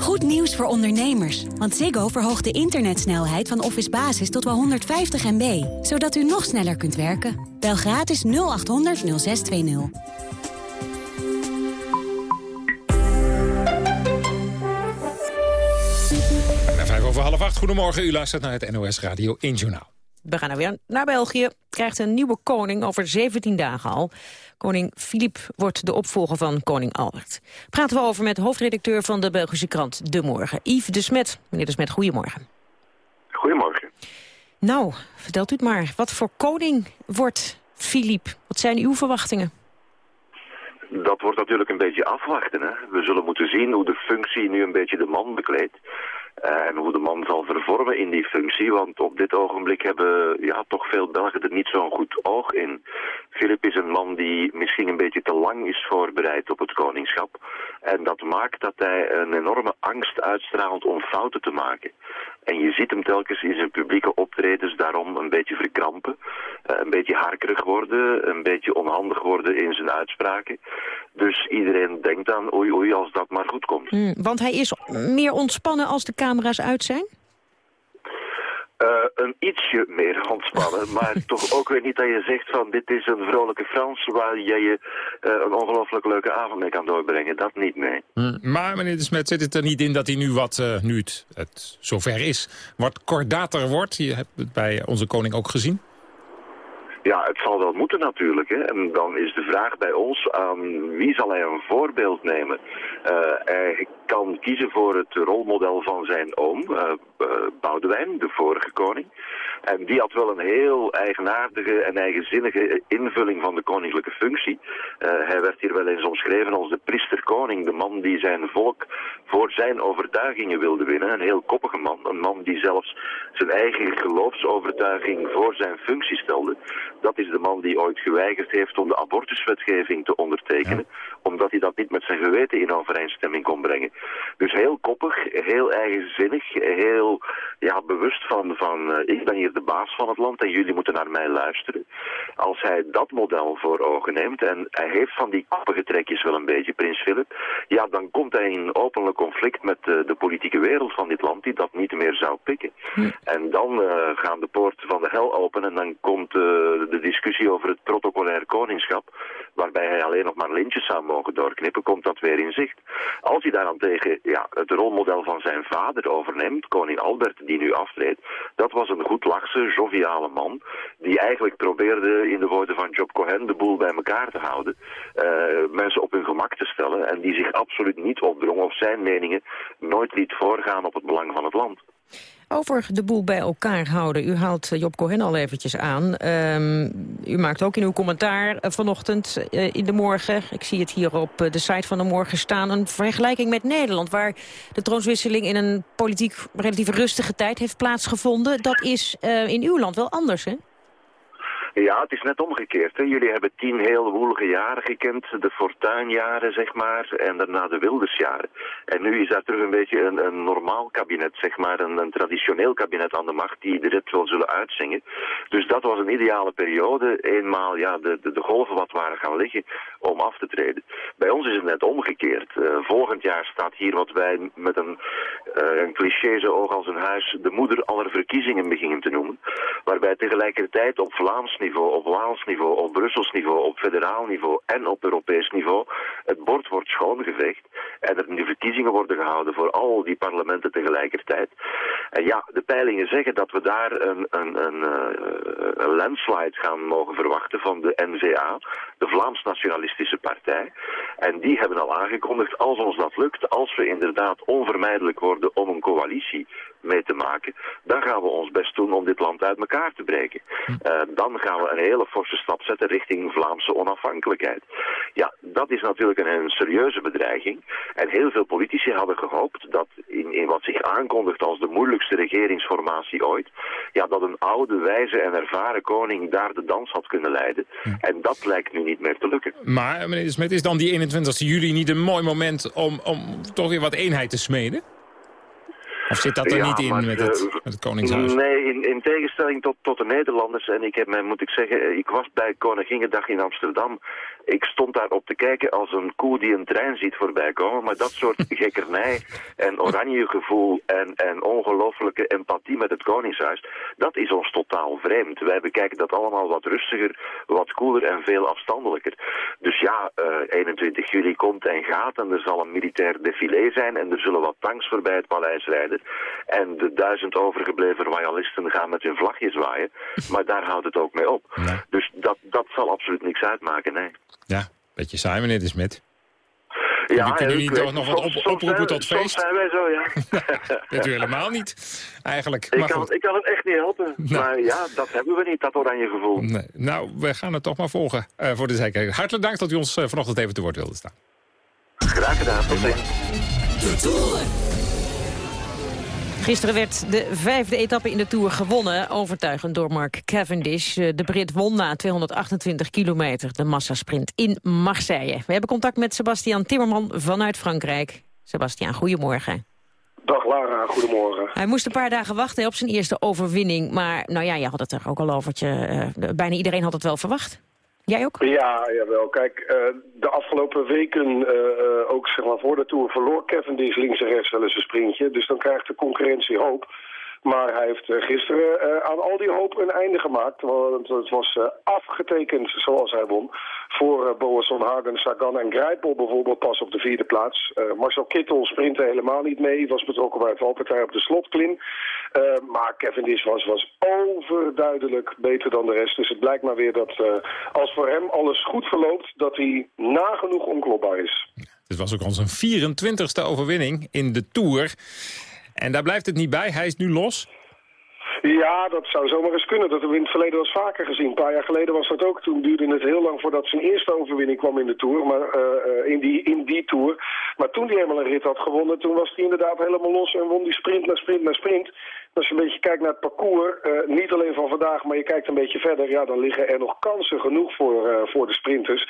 Goed nieuws voor ondernemers, want Ziggo verhoogt de internetsnelheid van Office Basis tot wel 150 MB, zodat u nog sneller kunt werken. Bel gratis 0800 0620. Na vijf over half acht, goedemorgen. U luistert naar het NOS Radio 1 Journaal. We gaan nou weer naar België. Krijgt een nieuwe koning over 17 dagen al. Koning Filip wordt de opvolger van koning Albert. Praten we over met hoofdredacteur van de Belgische krant De Morgen, Yves de Smet. Meneer de Smet, goedemorgen. Goedemorgen. Nou, vertelt u het maar. Wat voor koning wordt Filip? Wat zijn uw verwachtingen? Dat wordt natuurlijk een beetje afwachten. Hè? We zullen moeten zien hoe de functie nu een beetje de man bekleedt. Eh, en hoe de man zal vervormen in die functie. Want op dit ogenblik hebben ja, toch veel Belgen er niet zo'n goed oog in. Filip is een man die misschien een beetje te lang is voorbereid op het koningschap. En dat maakt dat hij een enorme angst uitstraalt om fouten te maken. En je ziet hem telkens in zijn publieke optredens daarom een beetje verkrampen. Uh, een beetje harkerig worden, een beetje onhandig worden in zijn uitspraken. Dus iedereen denkt dan, oei oei, als dat maar goed komt. Mm, want hij is meer ontspannen als de camera's uit zijn? Uh, een ietsje meer ontspannen, maar toch ook weer niet dat je zegt van dit is een vrolijke Frans waar jij je uh, een ongelooflijk leuke avond mee kan doorbrengen. Dat niet, nee. Mm, maar meneer de Smet, zit het er niet in dat hij nu wat, uh, nu het, het zover is, wat kordater wordt? Je hebt het bij onze koning ook gezien. Ja, het zal wel moeten natuurlijk. Hè. En dan is de vraag bij ons aan wie zal hij een voorbeeld nemen. Uh, hij kan kiezen voor het rolmodel van zijn oom, uh, Boudewijn, de vorige koning. En die had wel een heel eigenaardige en eigenzinnige invulling van de koninklijke functie. hij werd hier wel eens omschreven als de priesterkoning, de man die zijn volk voor zijn overtuigingen wilde winnen. Een heel koppige man, een man die zelfs zijn eigen geloofsovertuiging voor zijn functie stelde. Dat is de man die ooit geweigerd heeft om de abortuswetgeving te ondertekenen. Omdat hij dat niet met zijn geweten in overeenstemming kon brengen. Dus heel koppig, heel eigenzinnig, heel ja, bewust van, van uh, ik ben hier de baas van het land en jullie moeten naar mij luisteren. Als hij dat model voor ogen neemt en hij heeft van die koppige trekjes wel een beetje, prins Philip, ja, dan komt hij in openlijk conflict met uh, de politieke wereld van dit land die dat niet meer zou pikken. Hm. En dan uh, gaan de poorten van de hel open en dan komt de discussie over het protocolair koningschap, waarbij hij alleen nog maar lintjes zou mogen doorknippen, komt dat weer in zicht. Als hij daarentegen ja, het rolmodel van zijn vader overneemt, koning Albert, die nu aftreedt, dat was een goed lachse, joviale man, die eigenlijk probeerde, in de woorden van Job Cohen, de boel bij elkaar te houden, uh, mensen op hun gemak te stellen en die zich absoluut niet opdrong of zijn meningen nooit liet voorgaan op het belang van het land. Over de boel bij elkaar houden. U haalt Job Cohen al eventjes aan. Um, u maakt ook in uw commentaar uh, vanochtend uh, in de morgen... ik zie het hier op de site van de morgen staan... een vergelijking met Nederland... waar de troonswisseling in een politiek relatief rustige tijd heeft plaatsgevonden. Dat is in uw land wel anders, hè? Ja, het is net omgekeerd. Hè. Jullie hebben tien heel woelige jaren gekend. De fortuinjaren, zeg maar. En daarna de wildersjaren. En nu is daar terug een beetje een, een normaal kabinet, zeg maar. Een, een, traditioneel kabinet aan de macht die de rit wel zullen uitzingen. Dus dat was een ideale periode. Eenmaal ja, de, de, de golven wat waren gaan liggen om af te treden. Bij ons is het net omgekeerd. Uh, volgend jaar staat hier wat wij met een, uh, een cliché zo oog als een huis... de moeder aller verkiezingen beginnen te noemen. Waarbij tegelijkertijd op Vlaams niveau, op Waals niveau, op Brussels niveau, op federaal niveau en op Europees niveau het bord wordt schoongeveegd en er nu verkiezingen worden gehouden voor al die parlementen tegelijkertijd. En ja, de peilingen zeggen dat we daar een, een, een, uh, een landslide gaan mogen verwachten van de NVA, de Vlaams Nationalistische Partij. En die hebben al aangekondigd, als ons dat lukt, als we inderdaad onvermijdelijk worden om een coalitie mee te maken, dan gaan we ons best doen om dit land uit elkaar te breken. Uh, dan gaan we een hele forse stap zetten richting Vlaamse onafhankelijkheid. Ja, dat is natuurlijk een, een serieuze bedreiging. En heel veel politici hadden gehoopt dat in, in wat zich aankondigt als de moeilijkste regeringsformatie ooit, ja, dat een oude, wijze en ervaren koning daar de dans had kunnen leiden. En dat lijkt nu niet meer te lukken. Maar, meneer de Smet, is dan die 21 juli niet een mooi moment om, om toch weer wat eenheid te smeden? Of zit dat er ja, niet in maar, met, het, met het Koningshuis? Nee, in, in tegenstelling tot, tot de Nederlanders. En ik heb mij, moet ik zeggen, ik was bij Koninginnedag in Amsterdam. Ik stond daar op te kijken als een koe die een trein ziet voorbij komen. Maar dat soort gekkernij en oranje gevoel en, en ongelooflijke empathie met het Koningshuis, dat is ons totaal vreemd. Wij bekijken dat allemaal wat rustiger, wat koeler en veel afstandelijker. Dus ja, uh, 21 juli komt en gaat en er zal een militair défilé zijn en er zullen wat tanks voorbij het paleis rijden. En de duizend overgebleven royalisten gaan met hun vlagjes zwaaien. Maar daar houdt het ook mee op. Dus dat, dat zal absoluut niks uitmaken, nee. Ja, beetje saai meneer de Smet. Ja, Kunnen weet- toch nog wat soms- op, soms oproepen tot soms feest? zijn wij zo, ja. Dat u helemaal niet, eigenlijk. ik, Maar kan, goed. ik kan het echt niet helpen. Nou. Maar ja, dat hebben we niet, dat oranje gevoel. Nee. Nou, we gaan het toch maar volgen eh, voor de zekerheid. Hartelijk dank dat u ons eh, vanochtend even te woord wilde staan. Graag gedaan, tot ziens. Gisteren werd de vijfde etappe in de Tour gewonnen, overtuigend door Mark Cavendish. Eh, De Brit won na 228 kilometer de massasprint in Marseille. We hebben contact met Sebastian Timmerman vanuit Frankrijk. Sebastian, goedemorgen. Dag Lara, goedemorgen. Hij moest een paar dagen wachten op zijn eerste overwinning. Maar nou ja, je had het er ook al over. Uh, bijna iedereen had het wel verwacht. Jij ook? Ja, jawel. Kijk, uh, de afgelopen weken, uh, ook zeg maar voor de Tour, verloor Cavendish links en rechts wel eens een sprintje. Dus dan krijgt de concurrentie hoop. Maar hij heeft eh, gisteren eh, aan al die hoop een einde gemaakt. Want het was uh, afgetekend zoals hij won. Voor Boasson, Hagen, Sagan en Grijpel bijvoorbeeld pas op de vierde plaats. Marcel Kittel sprintte helemaal niet mee. Was betrokken bij het valpartij op de slotklim. maar Cavendish was, was overduidelijk beter dan de rest. Dus het blijkt maar weer dat als voor hem alles goed verloopt... dat hij nagenoeg onklopbaar is. Dit was ook zijn 24ste overwinning in de Tour. En daar blijft het niet bij. Hij is nu los. Ja, dat zou zomaar eens kunnen. Dat hebben we in het verleden wel eens vaker gezien. Een paar jaar geleden was dat ook. Toen duurde het heel lang voordat zijn eerste overwinning kwam in de Tour. Maar, uh, in, die, in die Tour. Maar toen hij helemaal een rit had gewonnen, toen was hij inderdaad helemaal los en won die sprint naar sprint naar sprint. Als je een beetje kijkt naar het parcours, uh, niet alleen van vandaag, maar je kijkt een beetje verder, ja, dan liggen er nog kansen genoeg voor, voor de sprinters.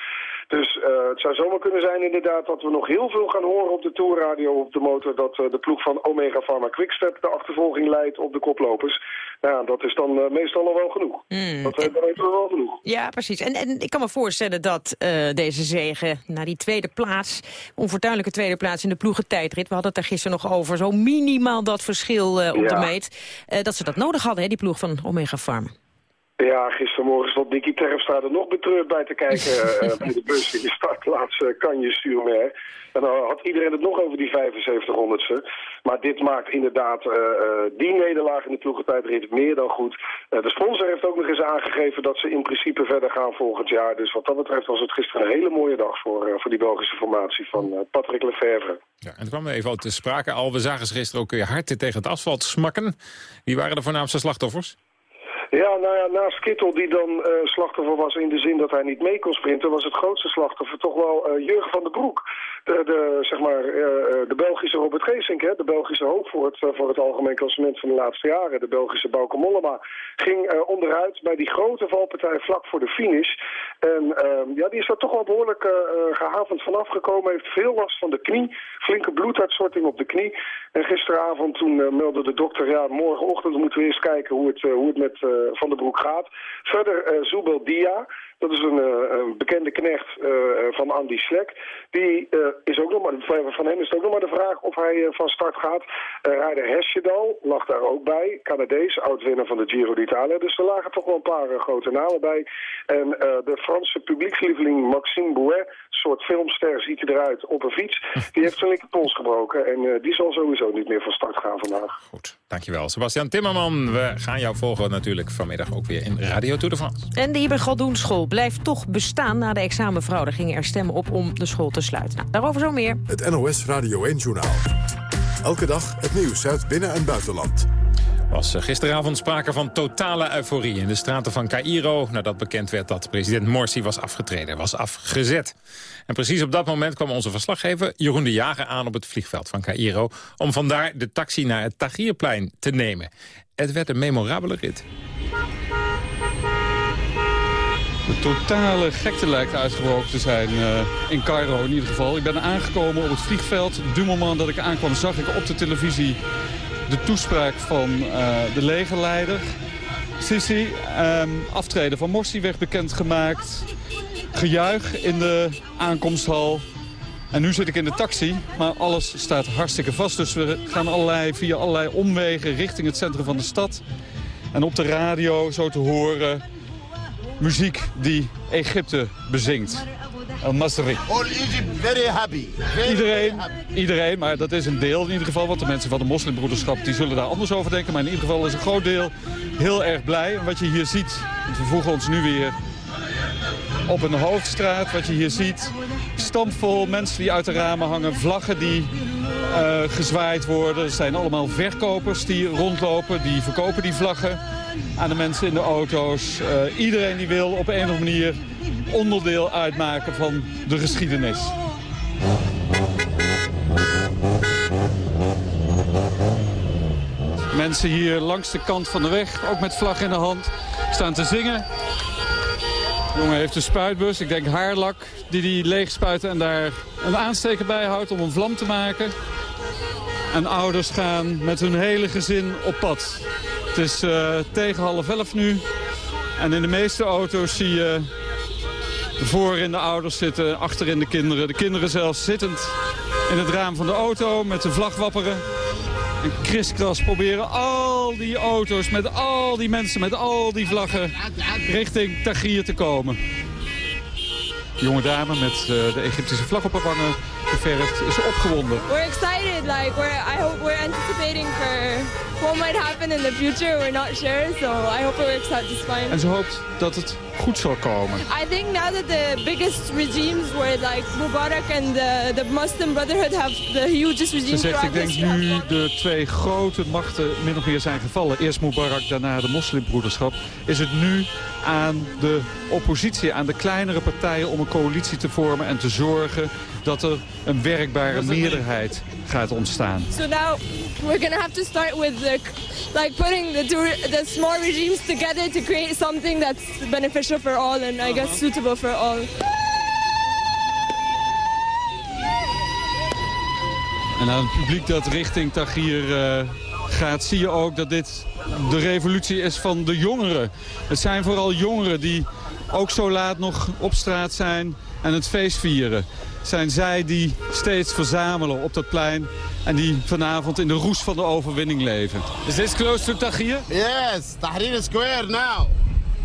Dus uh, het zou zomaar kunnen zijn inderdaad dat we nog heel veel gaan horen op de Tourradio op de motor... dat uh, de ploeg van Omega Pharma Quickstep de achtervolging leidt op de koplopers. Nou, dat is dan uh, meestal al wel genoeg. Mm. Dat weten we wel genoeg. Ja, precies. En, en ik kan me voorstellen dat deze zegen naar die tweede plaats... onfortuinlijke tweede plaats in de ploegentijdrit... we hadden het daar gisteren nog over, zo minimaal dat verschil op ja. de meet... dat ze dat nodig hadden, hè, die ploeg van Omega Pharma. Ja, gistermorgen stond Nicky Terpstra er nog betreurd bij te kijken uh, bij de bus in de startplaats uh, Kanje Stuurmer. En dan had iedereen het nog over die 7500ste. Maar dit maakt inderdaad uh, die nederlaag in de ploegentijdrit meer dan goed. de sponsor heeft ook nog eens aangegeven dat ze in principe verder gaan volgend jaar. Dus wat dat betreft was het gisteren een hele mooie dag voor, voor die Belgische formatie van Patrick Lefevre. Ja, en toen kwam er even te sprake al. We zagen ze gisteren ook weer hard tegen het asfalt smakken. Wie waren de voornaamste slachtoffers? Ja, nou ja, naast Kittel die dan uh, slachtoffer was in de zin dat hij niet mee kon sprinten... was het grootste slachtoffer toch wel uh, Jurgen van den Broek. De, de, zeg maar, uh, de Belgische Robert Geesink, hè, de Belgische hoop voor het, voor het algemeen klassement van de laatste jaren. De Belgische Bauke Mollema ging onderuit bij die grote valpartij vlak voor de finish. En ehm, ja, die is daar toch wel behoorlijk gehavend vanaf gekomen. Heeft veel last van de knie, flinke bloeduitsorting op de knie. En gisteravond toen meldde de dokter, ja, morgenochtend moeten we eens kijken hoe het, hoe het met eh, van de Broek gaat. Verder uh, Zubel Dia, dat is een, uh, een bekende knecht van Andy Slek. Die is ook nog maar, van hem is het ook nog maar de vraag of hij van start gaat. Rijder Hesjedal lag daar ook bij, Canadees, oud-winnaar van de Giro d'Italia. Dus er lagen toch wel een paar grote namen bij. En de Franse publiekslieveling Maxime Bouet, soort filmster ziet hij eruit op een fiets. Die heeft zijn linkerpols gebroken en die zal sowieso niet meer van start gaan vandaag. Goed, dankjewel. Sebastian Timmerman, we gaan jou volgen natuurlijk vanmiddag ook weer in Radio Tour de France. En de Iber Galdoenschool blijft toch bestaan na de examenfraude. Gingen er stemmen op om de school te sluiten. Nou, daarover zo meer. Het NOS Radio 1-journaal. Elke dag het nieuws uit binnen- en buitenland was eh, gisteravond sprake van totale euforie in de straten van Cairo... nadat bekend werd dat president Morsi was afgetreden, was afgezet. En precies op dat moment kwam onze verslaggever Jeroen de Jager aan op het vliegveld van Cairo... om vandaar de taxi naar het Tahrirplein te nemen. Het werd een memorabele rit. Totale gekte lijkt uitgebroken te zijn uh, in Cairo in ieder geval. Ik ben aangekomen op het vliegveld. Du moment dat ik aankwam zag ik op de televisie de toespraak van uh, de legerleider. Sisi, um, aftreden van Morsi werd bekendgemaakt. Gejuich in de aankomsthal. En nu zit ik in de taxi, maar alles staat hartstikke vast. Dus we gaan allerlei, via allerlei omwegen richting het centrum van de stad. En op de radio zo te horen muziek die Egypte bezingt. El Masri. Iedereen, iedereen, maar dat is een deel in ieder geval. Want de mensen van de moslimbroederschap die zullen daar anders over denken. Maar in ieder geval is een groot deel heel erg blij. En wat je hier ziet, we voegen ons nu weer op een hoofdstraat. Wat je hier ziet, stampvol mensen die uit de ramen hangen. Vlaggen die uh, gezwaaid worden. Er zijn allemaal verkopers die rondlopen. Die verkopen die vlaggen aan de mensen in de auto's. Uh, iedereen die wil op een of andere manier onderdeel uitmaken van de geschiedenis. Mensen hier langs de kant van de weg, ook met vlag in de hand, staan te zingen. De jongen heeft een spuitbus, ik denk haarlak, die hij leeg spuiten en daar een aansteker bij houdt om een vlam te maken. En ouders gaan met hun hele gezin op pad. Het is uh, tegen half elf nu. En in de meeste auto's zie je voorin de ouders zitten, achterin de kinderen. De kinderen zelfs zittend in het raam van de auto met de vlag wapperen. En kriskras proberen al die auto's, met al die mensen, met al die vlaggen richting Tahrir te komen. jonge dame met uh, de Egyptische vlag op haar wangen geverfd is opgewonden. We're excited, like we're, I hope we're anticipating for what might happen in the future. We're not sure, so I hope it works out just fine. En ze hoopt dat het goed zal komen. I think now that the biggest regimes were like Mubarak and the, the Muslim Brotherhood have the hugest regime Ze zegt, ik denk nu de twee grote machten min of meer zijn gevallen. Eerst Mubarak, daarna de moslimbroederschap. Is het nu aan de oppositie, aan de kleinere partijen om een coalitie te vormen en te zorgen dat er een werkbare meerderheid gaat ontstaan. So now we're going to have to start with the, like putting the, two, the small regimes together to create something that's beneficial for all and I guess suitable for all. En aan het publiek dat richting Tahrir uh, gaat, zie je ook dat dit de revolutie is van de jongeren. Het zijn vooral jongeren die ook zo laat nog op straat zijn en het feest vieren zijn zij die steeds verzamelen op dat plein... en die vanavond in de roes van de overwinning leven. Is this close to Tahrir? Yes, Tahrir Square now.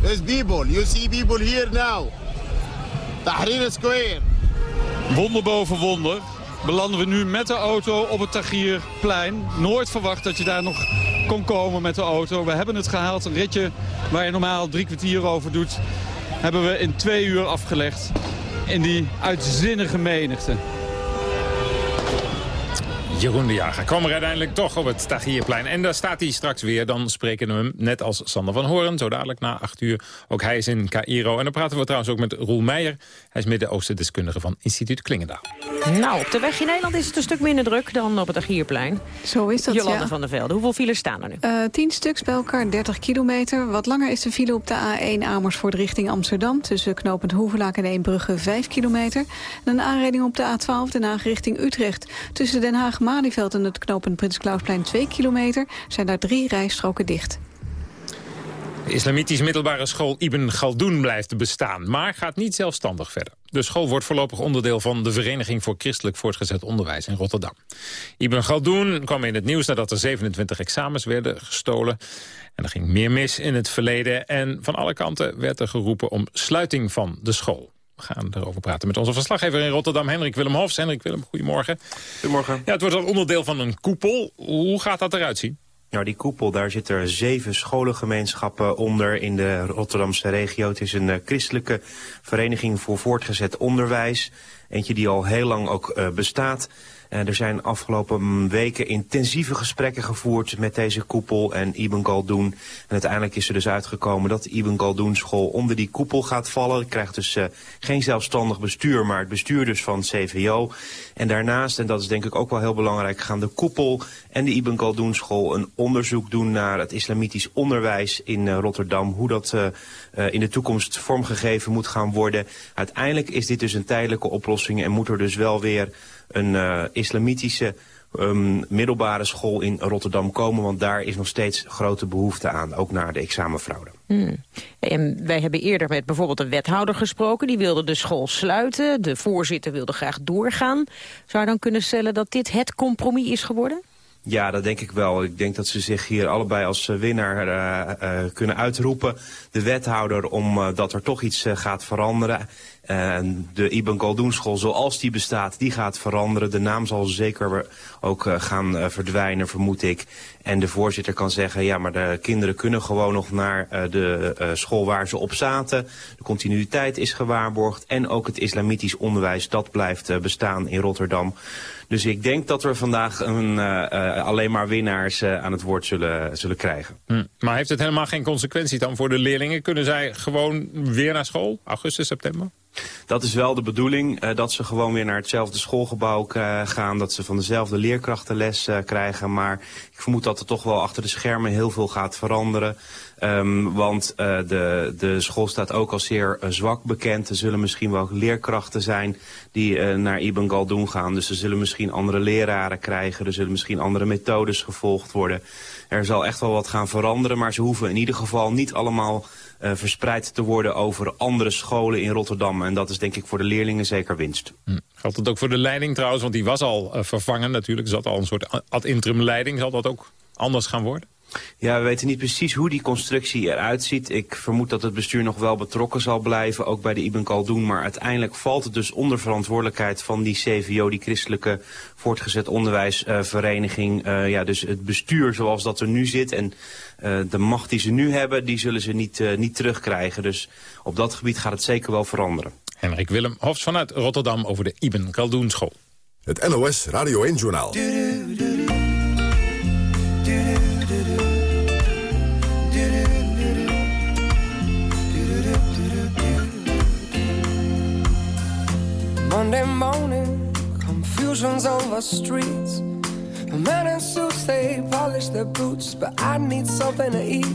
There's people. You see people here now. Tahrir Square. Wonder boven wonder belanden we nu met de auto op het Tahrirplein. Nooit verwacht dat je daar nog kon komen met de auto. We hebben het gehaald. Een ritje waar je normaal drie kwartier over doet... hebben we in twee uur afgelegd in die uitzinnige menigte. Jeroen de Jager kwam er uiteindelijk toch op het Tahrirplein. En daar staat hij straks weer. Dan spreken we hem net als Sander van Horen. Zo dadelijk na acht uur. Ook hij is in Cairo. En dan praten we trouwens ook met Roel Meijer. Hij is Midden-Oosten-deskundige van instituut Klingendaal. Nou, op de weg in Nederland is het een stuk minder druk dan op het Tahrirplein. Zo is dat, Jolande ja. van der Velde. Hoeveel files staan er nu? Uh, tien stuks bij elkaar, 30 kilometer. Wat langer is de file op de A1 Amersfoort richting Amsterdam... tussen knooppunt Hoevelaak en Eembrugge 5 kilometer. En een aanrijding op de A12 Den Haag richting Utrecht. Tussen Den Haag-Malieveld en het knooppunt Prins Klausplein 2 kilometer... zijn daar drie rijstroken dicht. De islamitisch middelbare school Ibn Galdoen blijft bestaan, maar gaat niet zelfstandig verder. De school wordt voorlopig onderdeel van de Vereniging voor Christelijk Voortgezet Onderwijs in Rotterdam. Ibn Galdoen kwam in het nieuws nadat er 27 examens werden gestolen. En er ging meer mis in het verleden en van alle kanten werd er geroepen om sluiting van de school. We gaan erover praten met onze verslaggever in Rotterdam, Hendrik Willem Hofs. Hendrik Willem, goedemorgen. Goedemorgen. Ja, het wordt al onderdeel van een koepel. Hoe gaat dat eruit zien? Nou, die koepel, daar zitten zeven scholengemeenschappen onder in de Rotterdamse regio. Het is een uh, christelijke vereniging voor voortgezet onderwijs. Eentje die al heel lang ook uh, bestaat. Uh, er zijn afgelopen weken intensieve gesprekken gevoerd met deze koepel en Ibn Galdoen. En uiteindelijk is er dus uitgekomen dat de Ibn Galdoen school onder die koepel gaat vallen. Krijgt dus uh, geen zelfstandig bestuur, maar het bestuur dus van CVO. En daarnaast, en dat is denk ik ook wel heel belangrijk, gaan de koepel en de Ibn Galdoen school een onderzoek doen naar het islamitisch onderwijs in uh, Rotterdam. Hoe dat in de toekomst vormgegeven moet gaan worden. Uiteindelijk is dit dus een tijdelijke oplossing en moet er dus wel weer een uh, islamitische um, middelbare school in Rotterdam komen. Want daar is nog steeds grote behoefte aan, ook naar de examenfraude. Hmm. En wij hebben eerder met bijvoorbeeld een wethouder gesproken. Die wilde de school sluiten. De voorzitter wilde graag doorgaan. Zou je dan kunnen stellen dat dit het compromis is geworden? Ja, dat denk ik wel. Ik denk dat ze zich hier allebei als uh, winnaar uh, uh, kunnen uitroepen. De wethouder omdat er toch iets gaat veranderen. En de Ibn school zoals die bestaat, die gaat veranderen. De naam zal zeker ook gaan verdwijnen, vermoed ik. En de voorzitter kan zeggen, ja, maar de kinderen kunnen gewoon nog naar de school waar ze op zaten. De continuïteit is gewaarborgd. En ook het islamitisch onderwijs, dat blijft bestaan in Rotterdam. Dus ik denk dat we vandaag een, alleen maar winnaars aan het woord zullen, zullen krijgen. Hm. Maar heeft het helemaal geen consequentie dan voor de leerlingen? Kunnen zij gewoon weer naar school, augustus, september? Dat is wel de bedoeling, uh, dat ze gewoon weer naar hetzelfde schoolgebouw uh, gaan. Dat ze van dezelfde leerkrachten les uh, krijgen. Maar ik vermoed dat er toch wel achter de schermen heel veel gaat veranderen. Um, want de, de school staat ook al zeer zwak bekend. Er zullen misschien wel leerkrachten zijn die naar Ibn Galdoen gaan. Dus er zullen misschien andere leraren krijgen. Er zullen misschien andere methodes gevolgd worden. Er zal echt wel wat gaan veranderen. Maar ze hoeven in ieder geval niet allemaal uh, verspreid te worden over andere scholen in Rotterdam. En dat is denk ik voor de leerlingen zeker winst. Hm. Geldt het ook voor de leiding trouwens? Want die was al uh, vervangen natuurlijk. Zat al een soort ad interim leiding. Zal dat ook anders gaan worden? Ja, we weten niet precies hoe die constructie eruit ziet. Ik vermoed dat het bestuur nog wel betrokken zal blijven, ook bij de Ibn Khaldun. Maar uiteindelijk valt het dus onder verantwoordelijkheid van die CVO, die christelijke voortgezet onderwijsvereniging. Uh, ja, dus het bestuur zoals dat er nu zit en de macht die ze nu hebben, die zullen ze niet, uh, niet terugkrijgen. Dus op dat gebied gaat het zeker wel veranderen. Henrik Willem Hofs vanuit Rotterdam over de Ibn Khaldun school. Het NOS Radio 1-journaal. Monday morning, confusion's on the streets. The men in suits, they polish their boots, but I need something to eat.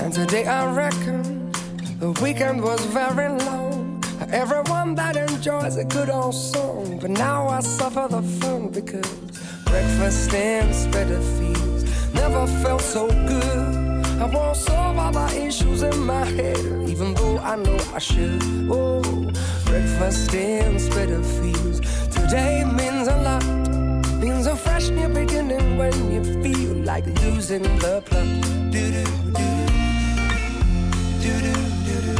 And today I reckon the weekend was very long. Everyone that enjoys a good old song, but now I suffer the fun because breakfast in Spitalfields never felt so good. I won't solve all the issues in my head, even though I know I should. Oh, breakfast in Spitalfields today means a lot. Means a fresh new beginning when you feel like losing the plot. Do do do do do do do.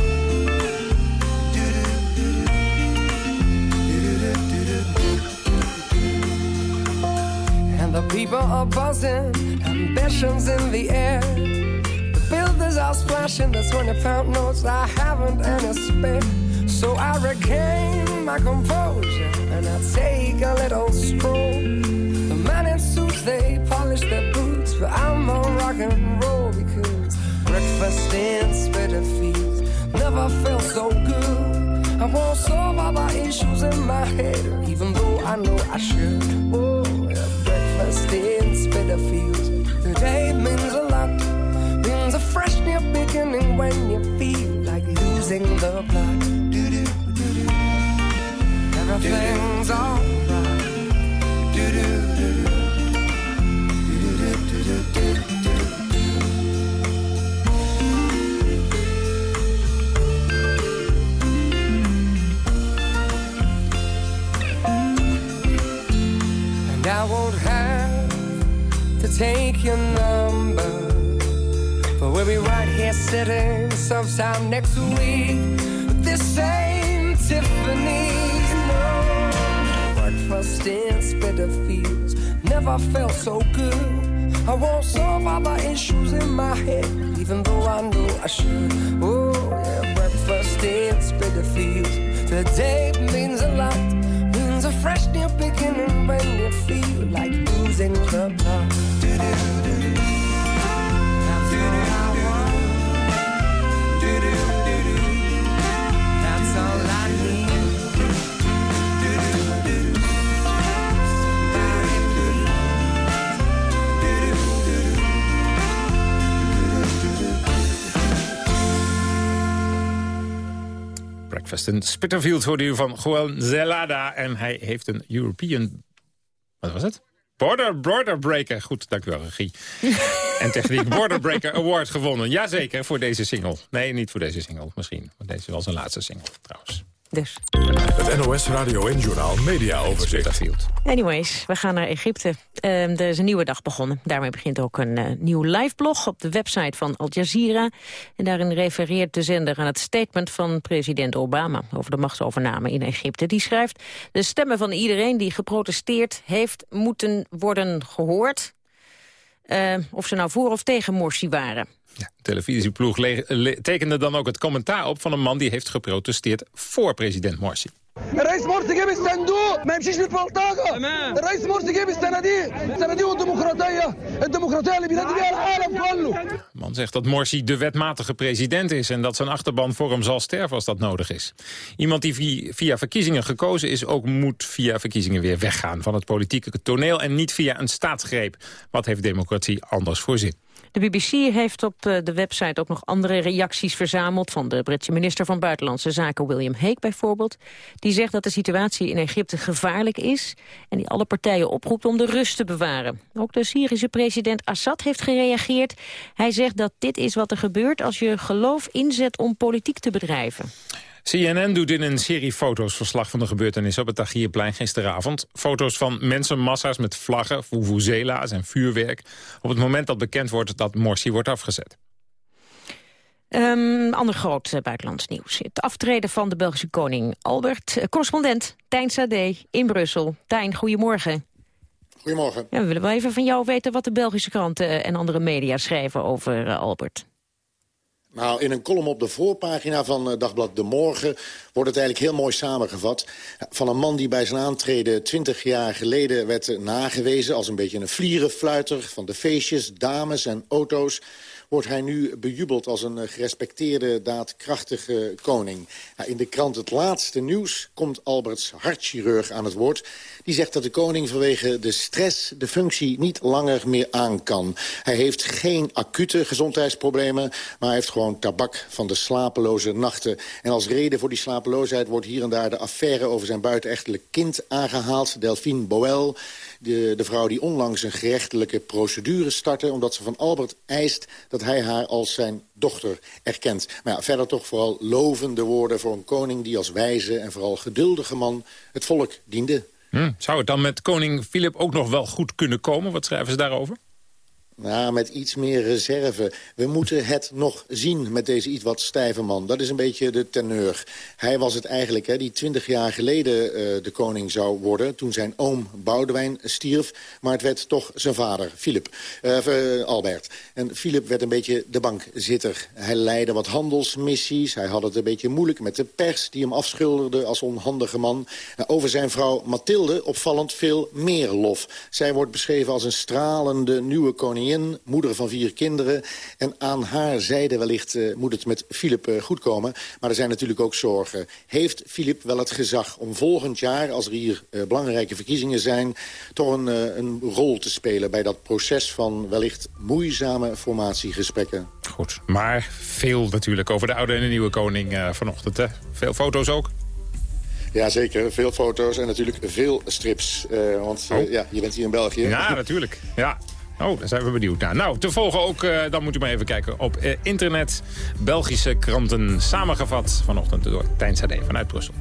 And the people are buzzing, ambitions in the air. The builders are splashing the 20 pound notes. I haven't any spare. So I regain my composure and I take a little stroll. They polish their boots, but I'm on rock and roll because breakfast in Spitalfields never felt so good. I won't solve all the issues in my head, even though I know I should. Oh, yeah, breakfast in Spitalfields. Today means a lot, means a fresh new beginning when you feel like losing the plot. Everything's alright. Take your number. But we'll be right here sitting sometime next week. This same Tiffany's. No breakfast in Spitalfields never felt so good. I won't solve all the issues in my head, even though I know I should. Oh, yeah, breakfast in Spitalfields. Today means a lot, means a fresh new beginning when you feel like losing the plot. In Spitalfield hoorde u van Juan Zelada. En hij heeft een European... Wat was het? Border, border Breaker. Goed, dank u wel, regie. en techniek Border Breaker Award gewonnen. Jazeker, voor deze single. Nee, niet voor deze single, misschien. Want deze was zijn laatste single, trouwens. Dus. Het NOS Radio en Journaal Media Overzicht. Anyways, we gaan naar Egypte. Uh, er is een nieuwe dag begonnen. Daarmee begint ook een uh, nieuw liveblog op de website van Al Jazeera. En daarin refereert de zender aan het statement van president Obama... over de machtsovername in Egypte. Die schrijft, de stemmen van iedereen die geprotesteerd heeft... moeten worden gehoord. Uh, of ze nou voor of tegen Morsi waren. Ja, de televisieploeg tekende dan ook het commentaar op van een man die heeft geprotesteerd voor president Morsi. الرئيس مرسي جاب الصندوق ما يمشيش بالبلطجه الرئيس مرسي جاب الصناديق الصناديق والديمقراطيه الديمقراطيه اللي بينادي بيها العالم كله De man zegt dat Morsi de wetmatige president is... en dat zijn achterban voor hem zal sterven als dat nodig is. Iemand die via verkiezingen gekozen is... ook moet via verkiezingen weer weggaan van het politieke toneel... en niet via een staatsgreep. Wat heeft democratie anders voor zin? De BBC heeft op de website ook nog andere reacties verzameld... van de Britse minister van Buitenlandse Zaken William Hague bijvoorbeeld. Die zegt dat de situatie in Egypte gevaarlijk is... en die alle partijen oproept om de rust te bewaren. Ook de Syrische president Assad heeft gereageerd. Hij zegt dat dit is wat er gebeurt als je geloof inzet om politiek te bedrijven. CNN doet in een serie foto's verslag van de gebeurtenissen op het Tahrirplein gisteravond. Foto's van mensenmassa's met vlaggen, vuvuzela's en vuurwerk. Op het moment dat bekend wordt dat Morsi wordt afgezet. Um, ander groot uh, buitenlands nieuws. Het aftreden van de Belgische koning Albert. Uh, correspondent Tijn Sade in Brussel. Tijn, goedemorgen. Goedemorgen. Ja, we willen wel even van jou weten wat de Belgische kranten en andere media schrijven over uh, Albert. Nou, in een column op de voorpagina van Dagblad De Morgen wordt het eigenlijk heel mooi samengevat. Van een man die bij zijn aantreden twintig jaar geleden werd nagewezen... als een beetje een vlierenfluiter van de feestjes, dames en auto's wordt hij nu bejubeld als een gerespecteerde, daadkrachtige koning. in de krant Het Laatste Nieuws komt Alberts hartchirurg aan het woord. Die zegt dat de koning vanwege de stress de functie niet langer meer aan kan. Hij heeft geen acute gezondheidsproblemen, maar hij heeft gewoon tabak van de slapeloze nachten. En als reden voor die slapeloosheid wordt hier en daar de affaire over zijn buitenechtelijk kind aangehaald. Delphine Boel, de, de vrouw die onlangs een gerechtelijke procedure startte... omdat ze van Albert eist dat hij haar als zijn dochter erkent. Maar ja, verder toch vooral lovende woorden voor een koning... die als wijze en vooral geduldige man het volk diende. Hm, zou het dan met koning Filip ook nog wel goed kunnen komen? Wat schrijven ze daarover? Nou, met iets meer reserve. We moeten het nog zien met deze iets wat stijve man. Dat is een beetje de teneur. Hij was het eigenlijk, hè, die twintig jaar geleden uh, de koning zou worden... toen zijn oom Boudewijn stierf. Maar het werd toch zijn vader, Philip, uh, Albert. En Philip werd een beetje de bankzitter. Hij leidde wat handelsmissies. Hij had het een beetje moeilijk met de pers... die hem afschilderde als onhandige man. Over zijn vrouw Mathilde opvallend veel meer lof. Zij wordt beschreven als een stralende nieuwe koningin moeder van vier kinderen. En aan haar zijde wellicht uh, moet het met Filip uh, goed komen. Maar er zijn natuurlijk ook zorgen. Heeft Filip wel het gezag om volgend jaar, als er hier uh, belangrijke verkiezingen zijn... toch een, een rol te spelen bij dat proces van wellicht moeizame formatiegesprekken? Goed, maar veel natuurlijk over de oude en de nieuwe koning vanochtend. Hè? Veel foto's ook? Ja, zeker. Veel foto's en natuurlijk veel strips. Uh, want uh, oh. ja, je bent hier in België. Ja, natuurlijk. Ja. Oh, daar zijn we benieuwd naar. Nou, te volgen ook, uh, dan moet u maar even kijken op uh, internet. Belgische kranten samengevat vanochtend door Tijn Sade vanuit Brussel.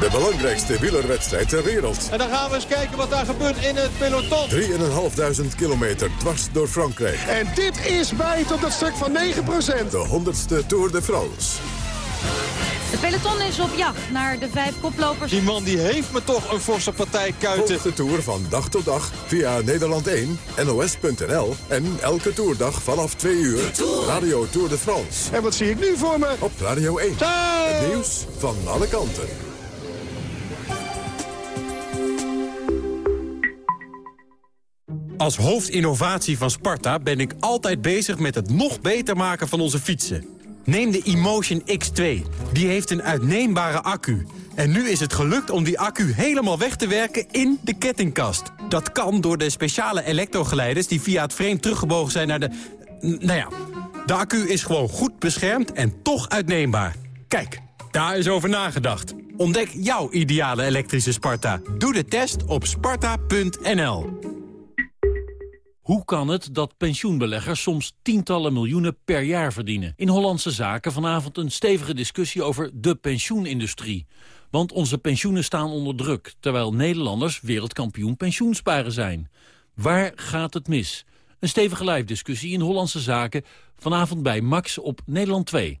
De belangrijkste wielerwedstrijd ter wereld. En dan gaan we eens kijken wat daar gebeurt in het peloton. 3.500 kilometer dwars door Frankrijk. En dit is bij tot het stuk van 9%. De 100ste Tour de France. De peloton is op jacht naar de vijf koplopers. Die man die heeft me toch een forse partij kuiten. Volg de Tour van dag tot dag via Nederland 1, NOS.nl... en elke toerdag vanaf 2 uur Radio Tour de France. En wat zie ik nu voor me? Op Radio 1. Het nieuws van alle kanten. Als hoofdinnovatie van Sparta ben ik altijd bezig met het nog beter maken van onze fietsen. Neem de Emotion X2. Die heeft een uitneembare accu. En nu is het gelukt om die accu helemaal weg te werken in de kettingkast. Dat kan door de speciale elektrogeleiders die via het frame teruggebogen zijn naar de... Nou ja, de accu is gewoon goed beschermd en toch uitneembaar. Kijk, daar is over nagedacht. Ontdek jouw ideale elektrische Sparta. Doe de test op sparta.nl. Hoe kan het dat pensioenbeleggers soms tientallen miljoenen per jaar verdienen? In Hollandse Zaken vanavond een stevige discussie over de pensioenindustrie. Want onze pensioenen staan onder druk, terwijl Nederlanders wereldkampioen pensioensparen zijn. Waar gaat het mis? Een stevige live discussie in Hollandse Zaken, vanavond bij Max op Nederland 2.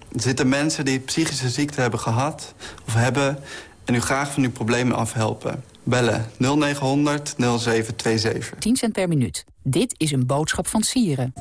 Er zitten mensen die psychische ziekte hebben gehad of hebben... en u graag van uw problemen afhelpen. Bellen 0900 0727. 10 cent per minuut. Dit is een boodschap van Sieren.